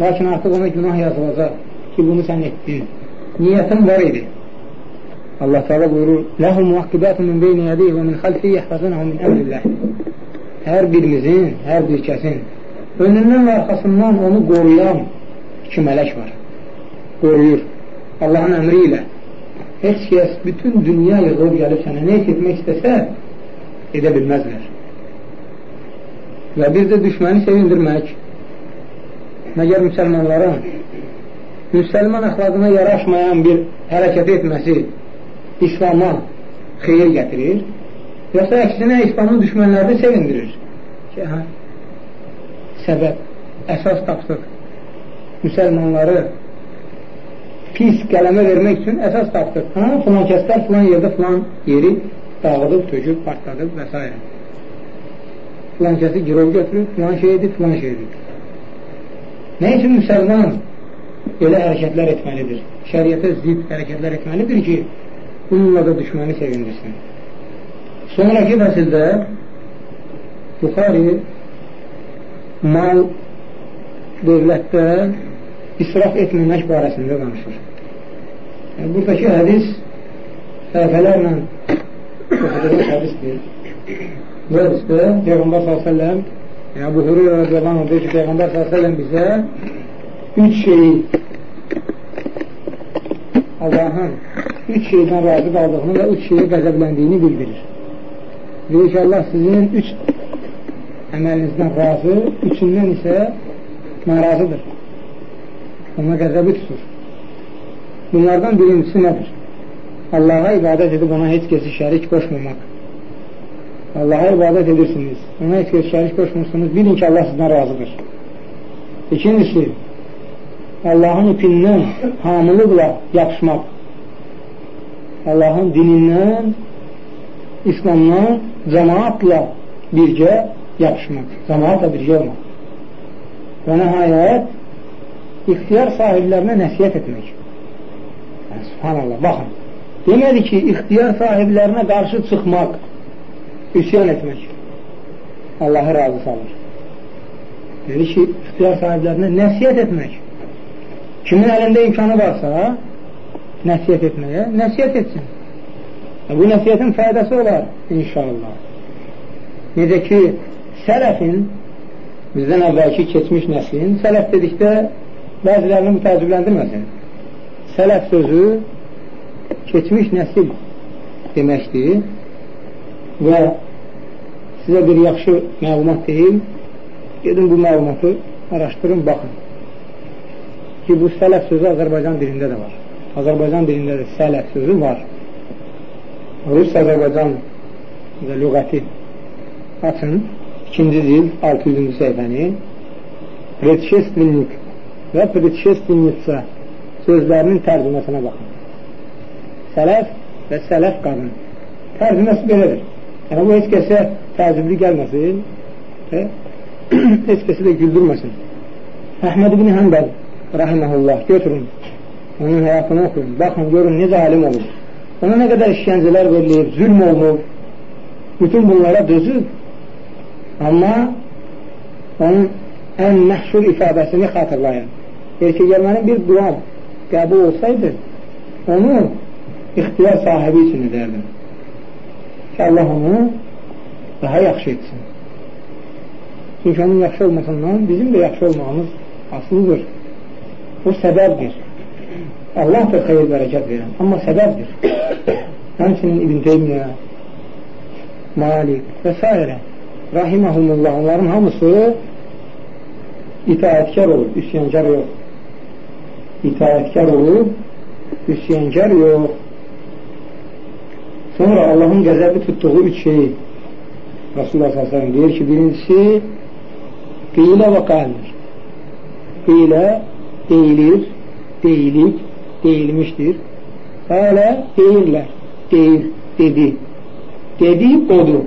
Lakin artıq ona günah yazılacaq ki, bunu sən etdin. Niyyətin var idi. Allah Teala buyurur: "Ləhum muhaqqibatun min beyni yadihi və min xalfihi yahfazunahu min emrillah." Hər birimizin, hər bir kəsin önündən və arxasından onu qoruyan iki mələk var. Qoruyur. Allahın əmri ilə. Heç kəs bütün dünya yığılıb gəlib sənə nə etmək istəsə, edə bilməzlər. Və bir də düşməni sevindirmək, məgər müsəlmanların müsəlman əxlaqına yaraşmayan bir hərəkət etməsi İslama xeyir gətirir, yoxsa əksinə İslamın düşmənlərini sevindirir ki, hə, səbəb, əsas tapsıq müsəlmanları pis qələmə vermək üçün əsas tapsıq. Ha, filan kəslər filan yerdə filan yeri dağıdıb, töküb, partladıb və s. Filan kəsi girov götürüb, filan şey edib, filan şey edib. Nə üçün müsəlman elə hərəkətlər etməlidir? Şəriətə zid hərəkətlər etməlidir ki, bununla da düşməni sevindirsin. Sonraki fəsildə Buxari mal dövlətdə israf etməmək barəsində danışır. Yəni, buradakı hədis səhifələrlə oxuduğumuz hədisdir. Bu hədisdə Peyğəmbər s.ə.v yəni, bu Hürür radiyallahu anh deyir ki, Peyğəmbər s.ə.v bizə üç şeyi Allahın üç şeydən razı qaldığını və üç şeyi qəzəbləndiyini bildirir. Deyir ki, Allah sizin üç əməlinizdən razı, üçündən isə narazıdır. Ona qəzəbi tutur. Bunlardan birincisi nədir? Allaha ibadət edib ona heç kəsi şərik qoşmamaq. Allaha ibadət edirsiniz, ona heç kəsi şərik qoşmursunuz, bilin ki, Allah sizdən razıdır. İkincisi, Allahın ipindən hamılıqla yapışmaq. Allahın dinindən, İslamdan cəmaatla birgə yapışmaq, cəmaatla birgə olmaq. Və nəhayət, ixtiyar sahiblərinə nəsiyyət etmək. Yəni, subhanallah, baxın. Demədi ki, ixtiyar sahiblərinə qarşı çıxmaq, üsyan etmək. Allahı razı salır. Dedi ki, ixtiyar sahiblərinə nəsiyyət etmək. kimin əlində imkanı varsa nəsiyyət etməyə, nəsiyyət etsin. Bu nəsiyyətin faydası olar, inşallah. Necə ki, sələfin, bizdən əvvəlki keçmiş nəslin, sələf dedikdə bəzilərini mütəəccübləndirməsin. Sələf sözü keçmiş nəsil deməkdir və sizə bir yaxşı məlumat deyil, gedin bu məlumatı araşdırın, baxın ki, bu sələf sözü Azərbaycan dilində də var. Azərbaycan dilində də sələf sözü var. Rus Azərbaycan lügəti açın, ikinci dil, 600-cü səhifəni Predşestvinlik və Predşestvinliksə sözlərinin tərcüməsinə baxın. Sələf və sələf qadın. Tərcüməsi belədir. Yəni, bu heç kəsə təəccüblü gəlməsin, heç kəsi də güldürməsin. Əhməd ibn Həmbəl rahiməhullah götürün, onun həyatını oxuyun, baxın, görün, necə alim olur. Ona nə qədər işgəncələr verilir, zülm olunur, bütün bunlara dözüb, amma onun ən məhsul ifadəsini xatırlayın. Gəlmənin bir dua qəbul olsaydı, onu ixtiyar sahibi üçün edərdim. Ki, Allah onu daha yaxşı etsin. Çünki onun yaxşı olmasından bizim də yaxşı olmağımız asılıdır. Bu səbəbdir. Allah da xeyir bərəkət verən, amma səbəbdir. Həmçinin İbn Teymiyyə, Malik və s. Rahiməhumullah, onların hamısı itaətkar olur, üsyankar yox. İtaətkar olur, üsyankar yox. Sonra Allahın qəzəbi tutduğu üç şey Rasulullah s.ə.v deyir ki, birincisi qeylə və qalmir. Qeylə deyilir, deyilik, deyilmişdir. Qalə deyirlər, deyir, dedi. Dedi, qodu.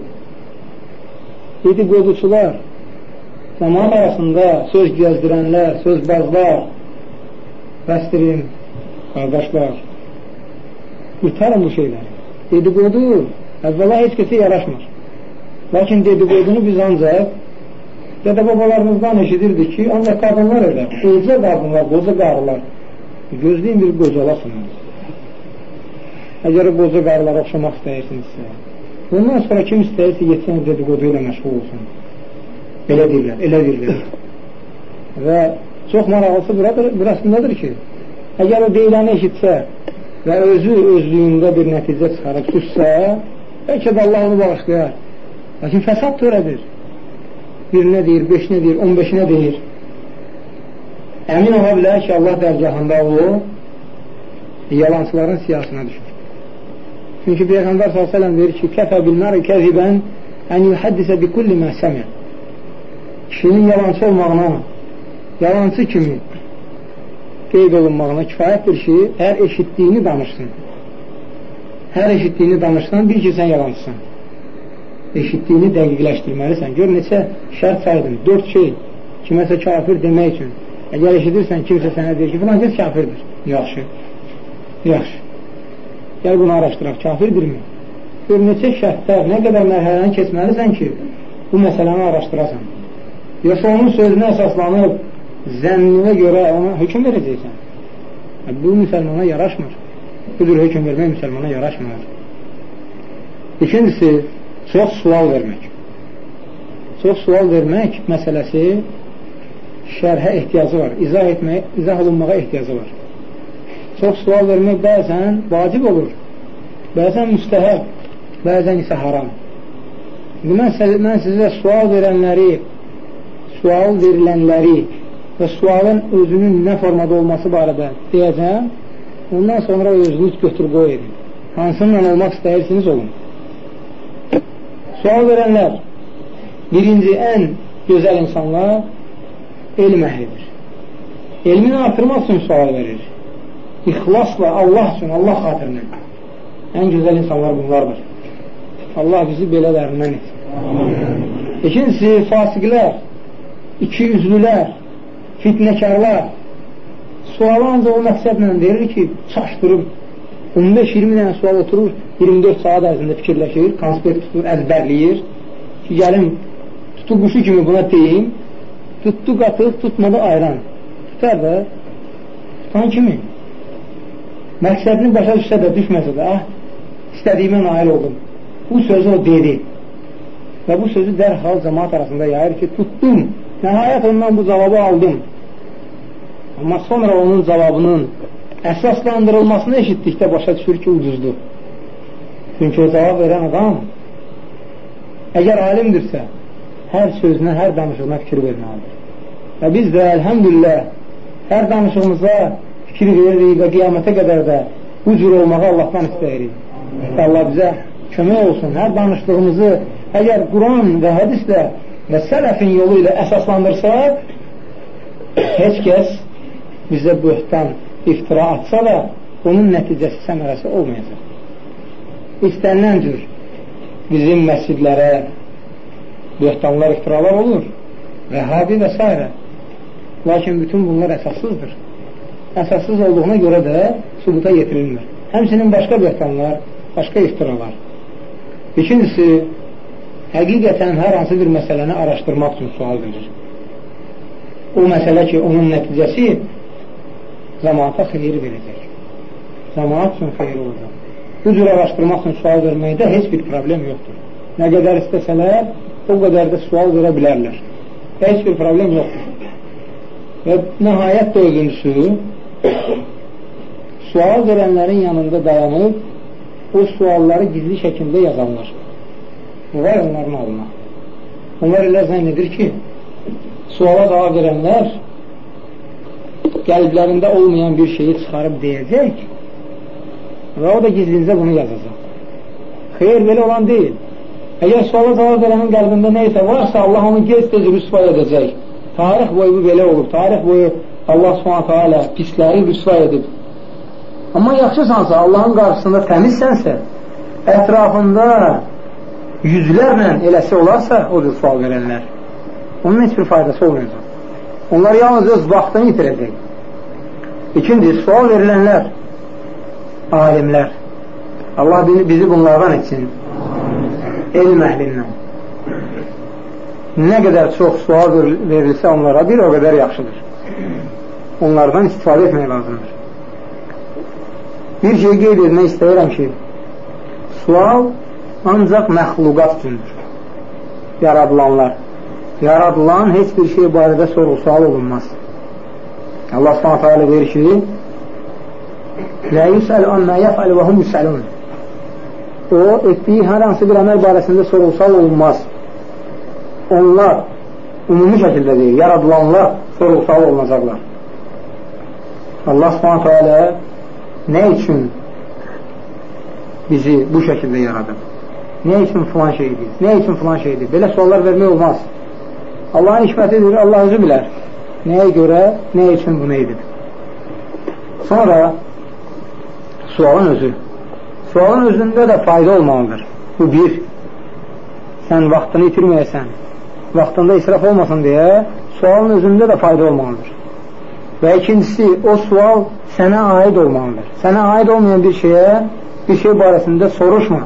Dedi, qoduçular, zaman arasında söz gəzdirənlər, sözbazlar, bəstirin, qardaşlar, yutarın bu şeyləri. Dedikodu əvvəla heç kəsə yaraşmır. Lakin dedikodunu biz ancaq dədə babalarımızdan eşidirdik ki, ancaq qadınlar elə, qoca qadınlar, qoca qarılar gözləyin bir qocalasınız. Əgər qoca qarılara oxşamaq istəyirsinizsə, bundan sonra kim istəyirsə yetsən dedikodu ilə məşğul olsun. Belə deyirlər, elə deyirlər. Və çox maraqlısı buradır, burasındadır ki, əgər o deyiləni eşitsə, və özü özlüyündə bir nəticə çıxarıb düşsə, bəlkə də Allah onu bağışlayar. Lakin fəsad törədir. Birinə deyir, beşinə deyir, on beşinə deyir. Əmin ola bilər ki, Allah dərgahında o yalancıların siyasına düşür. Çünki Peyğəmbər s.ə.v verir ki, kəfə bilməri kəzibən ən yuhəddisə bi kulli mə səmi. Kişinin yalancı olmağına, yalancı kimi qeyd olunmağına kifayətdir ki, hər eşitdiyini danışsın. Hər eşitdiyini danışsan, bil ki, sən yalancısan. Eşitdiyini dəqiqləşdirməlisən. Gör, neçə şərt saydım. Dörd şey kiməsə kafir demək üçün. Əgər eşidirsən, kimsə sənə deyir ki, filan kəs kafirdir. Yaxşı. Yaxşı. Gəl bunu araşdıraq, kafirdirmi? Gör, neçə şərtlər, nə qədər mərhələni keçməlisən ki, bu məsələni araşdırasan. Yoxsa onun sözünə əsaslanıb zənninə görə ona hökum verəcəksən. Bu müsəlmana yaraşmır. Bu cür hökum vermək müsəlmana yaraşmır. İkincisi, çox sual vermək. Çox sual vermək məsələsi şərhə ehtiyacı var, izah etmək, izah olunmağa ehtiyacı var. Çox sual vermək bəzən vacib olur, bəzən müstəhəb, bəzən isə haram. Mən, mən sizə sual verənləri, sual verilənləri və sualın özünün nə formada olması barədə deyəcəm. Ondan sonra özünüz götür qoy edin. Hansınla olmaq istəyirsiniz olun. Sual verənlər birinci ən gözəl insanlar elm əhlidir. Elmini artırmaq üçün sual verir. İxlasla Allah üçün, Allah xatirinə. Ən gözəl insanlar bunlardır. Allah bizi belələrindən etsin. İkincisi, fasiqlər, iki üzlülər, fitnəkarlar sualı ancaq o məqsədlə verir ki, çaşdırıb 15-20 dənə sual oturur, 24 saat ərzində fikirləşir, konspekt tutur, əzbərləyir ki, gəlim tutu quşu kimi buna deyim, tutdu qatıq, tutmadı ayran. Tutar da. tutan kimi məqsədini başa düşsə də, düşməsə də, ah, istədiyimə nail oldum. Bu sözü o dedi. Və bu sözü dərhal cəmaat arasında yayır ki, tutdum, nəhayət ondan bu cavabı aldım. Amma sonra onun cavabının əsaslandırılmasını eşitdikdə başa düşür ki, ucuzdur. Çünki o cavab verən adam əgər alimdirsə, hər sözünə, hər danışığına fikir verməlidir. Və biz də, əlhəmdülillah, hər danışığımıza fikir veririk və qiyamətə qədər də bu cür olmağı Allahdan istəyirik. Allah bizə kömək olsun. Hər danışdığımızı əgər Quran və hədislə və sələfin yolu ilə əsaslandırsa, heç kəs bizə böhtan iftira atsa da, onun nəticəsi səmərəsi olmayacaq. İstənilən cür bizim məscidlərə böhtanlar, iftiralar olur, vəhabi və s. Lakin bütün bunlar əsassızdır. Əsassız olduğuna görə də subuta yetirilmir. Həmsinin başqa böhtanlar, başqa iftiralar. İkincisi, həqiqətən hər hansı bir məsələni araşdırmaq üçün sual verir. O məsələ ki, onun nəticəsi cəmaata xeyir verəcək. Cəmaat üçün xeyir olacaq. Bu cür araşdırmaq üçün sual verməkdə heç bir problem yoxdur. Nə qədər istəsələr, o qədər də sual verə bilərlər. Heç bir problem yoxdur. Və nəhayət dördüncüsü, sual verənlərin yanında dayanıb, o sualları gizli şəkildə yazanlar. Var onların alına. Onlar elə zənn edir ki, suala cavab verənlər qəlblərində olmayan bir şeyi çıxarıb deyəcək və o da gizlincə bunu yazacaq. Xeyr, belə olan deyil. Əgər suala cavab verənin qəlbində nə isə varsa, Allah onu gec-tez rüsva edəcək. Tarix boyu bu belə olur. Tarix boyu Allah subhanətə alə pisləri rüsva edib. Amma yaxşısansa, Allahın qarşısında təmizsənsə, ətrafında yüzlərlə eləsi olarsa, o cür sual verənlər, onun heç bir faydası olmayacaq. Onlar yalnız öz vaxtını itirəcək. İkinci, sual verilənlər, alimlər. Allah bizi bunlardan etsin. Elm əhlindən. Nə qədər çox sual verilsə onlara bir o qədər yaxşıdır. Onlardan istifadə etmək lazımdır. Bir şey qeyd etmək istəyirəm ki, sual ancaq məxluqat üçündür. Yaradılanlar. Yaradılan heç bir şey barədə sorğu-sual olunmaz. Allah subhanətə alə verir ki, Lə yüsəl əmmə yəfəl və hum yüsəlun. O, etdiyi hər hansı bir əməl barəsində sorğu-sual olunmaz. Onlar ümumi şəkildə deyir, yaradılanlar sorğu-sual olunacaqlar. Allah subhanətə alə nə üçün bizi bu şəkildə yaradıb? Nə üçün filan şeydir? Nə üçün filan şeydir? Belə suallar vermək olmaz. Allahın hikmətidir, Allah özü bilər. Nəyə görə, nə üçün bunu edib? Sonra sualın özü. Sualın özündə də fayda olmalıdır. Bu bir, sən vaxtını itirməyəsən, vaxtında israf olmasın deyə sualın özündə də fayda olmalıdır. Və ikincisi, o sual sənə aid olmalıdır. Sənə aid olmayan bir şeyə, bir şey barəsində soruşma.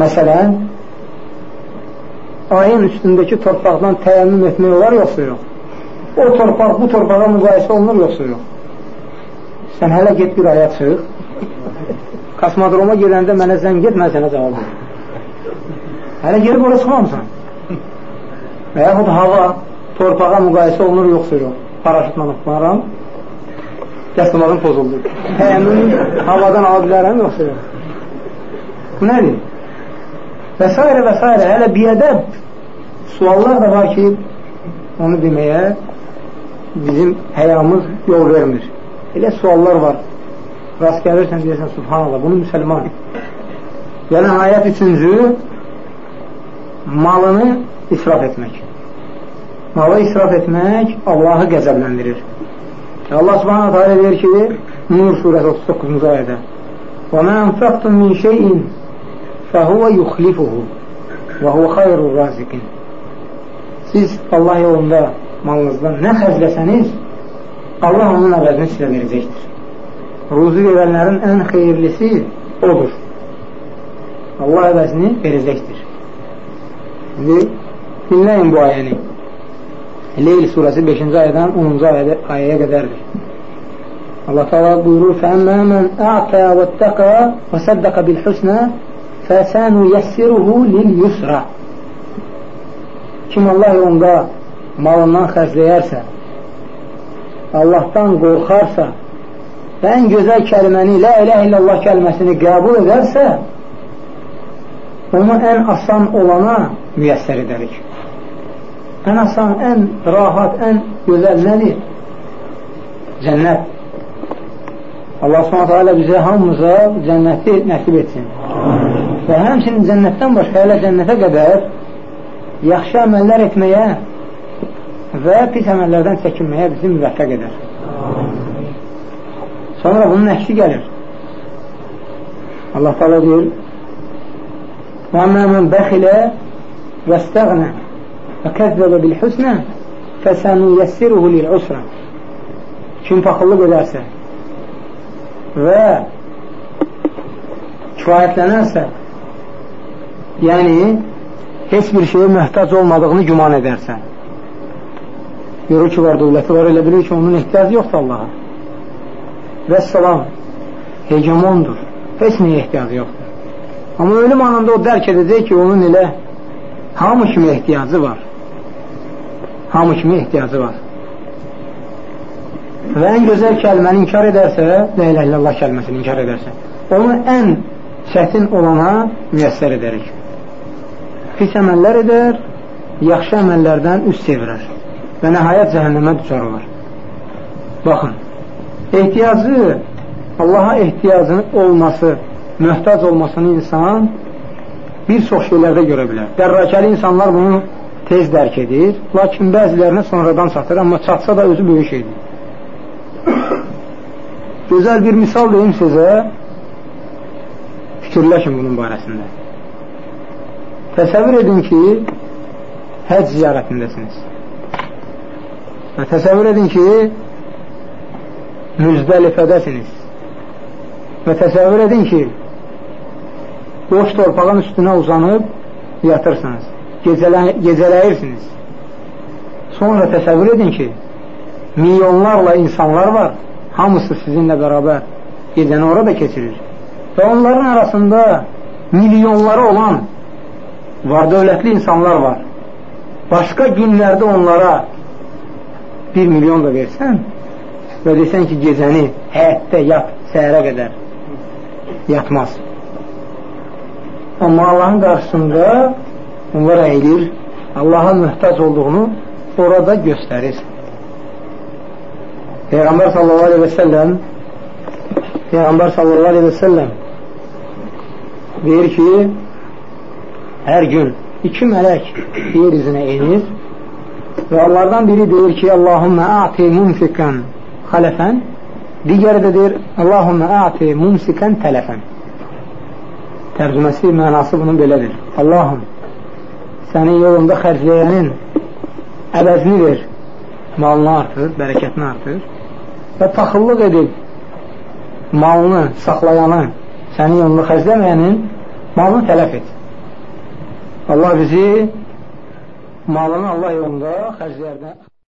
Məsələn, ayın üstündəki torpaqdan təyəmmüm etmək olar yoxsa yox? O torpaq bu torpağa müqayisə olunur yoxsa yox? Sən hələ get bir aya çıx. Kosmodroma gələndə mənə zəng et, mən sənə cavab verim. Hələ gelib oraya çıxmamısan. Və yaxud hava torpağa müqayisə olunur yoxsa yox? paraşutla uçmaram, dəstəmalım pozuldu. Həmin havadan ala bilərəm, yoxsa yox. Bu nədir? Və s. və s. Hələ biyədəb suallar da var ki, onu deməyə bizim həyamız yol vermir. Elə suallar var. Rast gəlirsən, deyirsən, subhanallah, bunu müsəlman. Və nəhayət üçüncü, malını israf etmək malı israf etmək Allahı qəzəbləndirir. Allah subhanahu teala deyir ki, Nur surəsi 39-cu ayədə وَمَا أَنْفَقْتُم مِّن شَيْءٍ فَهُوَ يُخْلِفُهُ وَهُوَ خَيْرُ الرَّازِقِينَ Siz Allah yolunda malınızdan nə xərcləsəniz, Allah onun əvəzini sizə verəcəkdir. Ruzu verənlərin ən xeyirlisi odur. Allah əvəzini verəcəkdir. İndi dinləyin bu ayəni. Leyl surəsi 5-ci ayədən 10-cu ayəyə qədərdir. Allah Teala buyurur فَأَمَّا مَنْ أَعْتَى وَاتَّقَى وَسَدَّقَ fəsənuyəssiruhu lil yusra kim Allah onda malından xərcləyərsə Allahdan qorxarsa və ən gözəl kəlməni la ilə illallah kəlməsini qəbul edərsə onu ən asan olana müyəssər edərik ən asan, ən rahat, ən gözəl nədir? Cənnət Allah s.ə. bizə hamımıza cənnəti nəsib etsin. Amin. Və həmçinin cənnətdən başqa elə cənnətə qədər yaxşı əməllər etməyə və pis əməllərdən çəkinməyə bizi müvəffəq edər. Sonra bunun əksi gəlir. Allah təala deyir: "Və men bəxilə və istəğnə və kəzzəbə bil husnə fəsənuyyəssiruhu lil usra." Kim paxıllıq edərsə və kifayətlənərsə, yəni heç bir şeyə möhtac olmadığını güman edərsə, görür ki, var dövləti var, elə bilir ki, onun ehtiyacı yoxdur Allaha. Və salam, hegemondur, heç nəyə ehtiyacı yoxdur. Amma ölüm anında o dərk edəcək ki, onun elə hamı kimi ehtiyacı var. Hamı kimi ehtiyacı var. Və ən gözəl kəlməni inkar edərsə, la ilə illallah kəlməsini inkar edərsə, onu ən çətin olana müyəssər edərik. Pis əməllər edər, yaxşı əməllərdən üst çevirər və nəhayət cəhənnəmə düçar olar. Baxın, ehtiyacı, Allaha ehtiyacının olması, möhtac olmasını insan bir çox şeylərdə görə bilər. Dərrakəli insanlar bunu tez dərk edir, lakin bəzilərinə sonradan çatır, amma çatsa da özü böyük şeydir. Gözəl bir misal deyim sizə, fikirləşin bunun barəsində. Təsəvvür edin ki, həc ziyarətindəsiniz. Və təsəvvür edin ki, müzdəlifədəsiniz. Və təsəvvür edin ki, boş torpağın üstünə uzanıb yatırsınız, gecələ gecələyirsiniz. Sonra təsəvvür edin ki, milyonlarla insanlar var, hamısı sizinlə bərabər gecəni orada keçirir. Və onların arasında milyonları olan var dövlətli insanlar var. Başqa günlərdə onlara 1 milyon da versən və desən ki, gecəni həyətdə yat, səhərə qədər yatmaz. Amma Allahın qarşısında onlar əyilir, Allaha mühtac olduğunu orada göstərir. Peyğəmbər sallallahu aleyhi və səlləm Peyğəmbər sallallahu aleyhi və səlləm deyir ki, hər gün iki mələk yer üzünə enir Və onlardan biri deyir ki, Allahümmə a'ti mumfikən xələfən, digəri də deyir, Allahümmə a'ti mumsikən tələfən. Tərcüməsi, mənası bunun belədir. Allahım, sənin yolunda xərcləyənin əvəzini ver, malını artır, bərəkətini artır və taxıllıq edib malını saxlayanı, sənin yolunda xərcləməyənin malını tələf et. Allah bizi malını Allah yolunda xərclərdən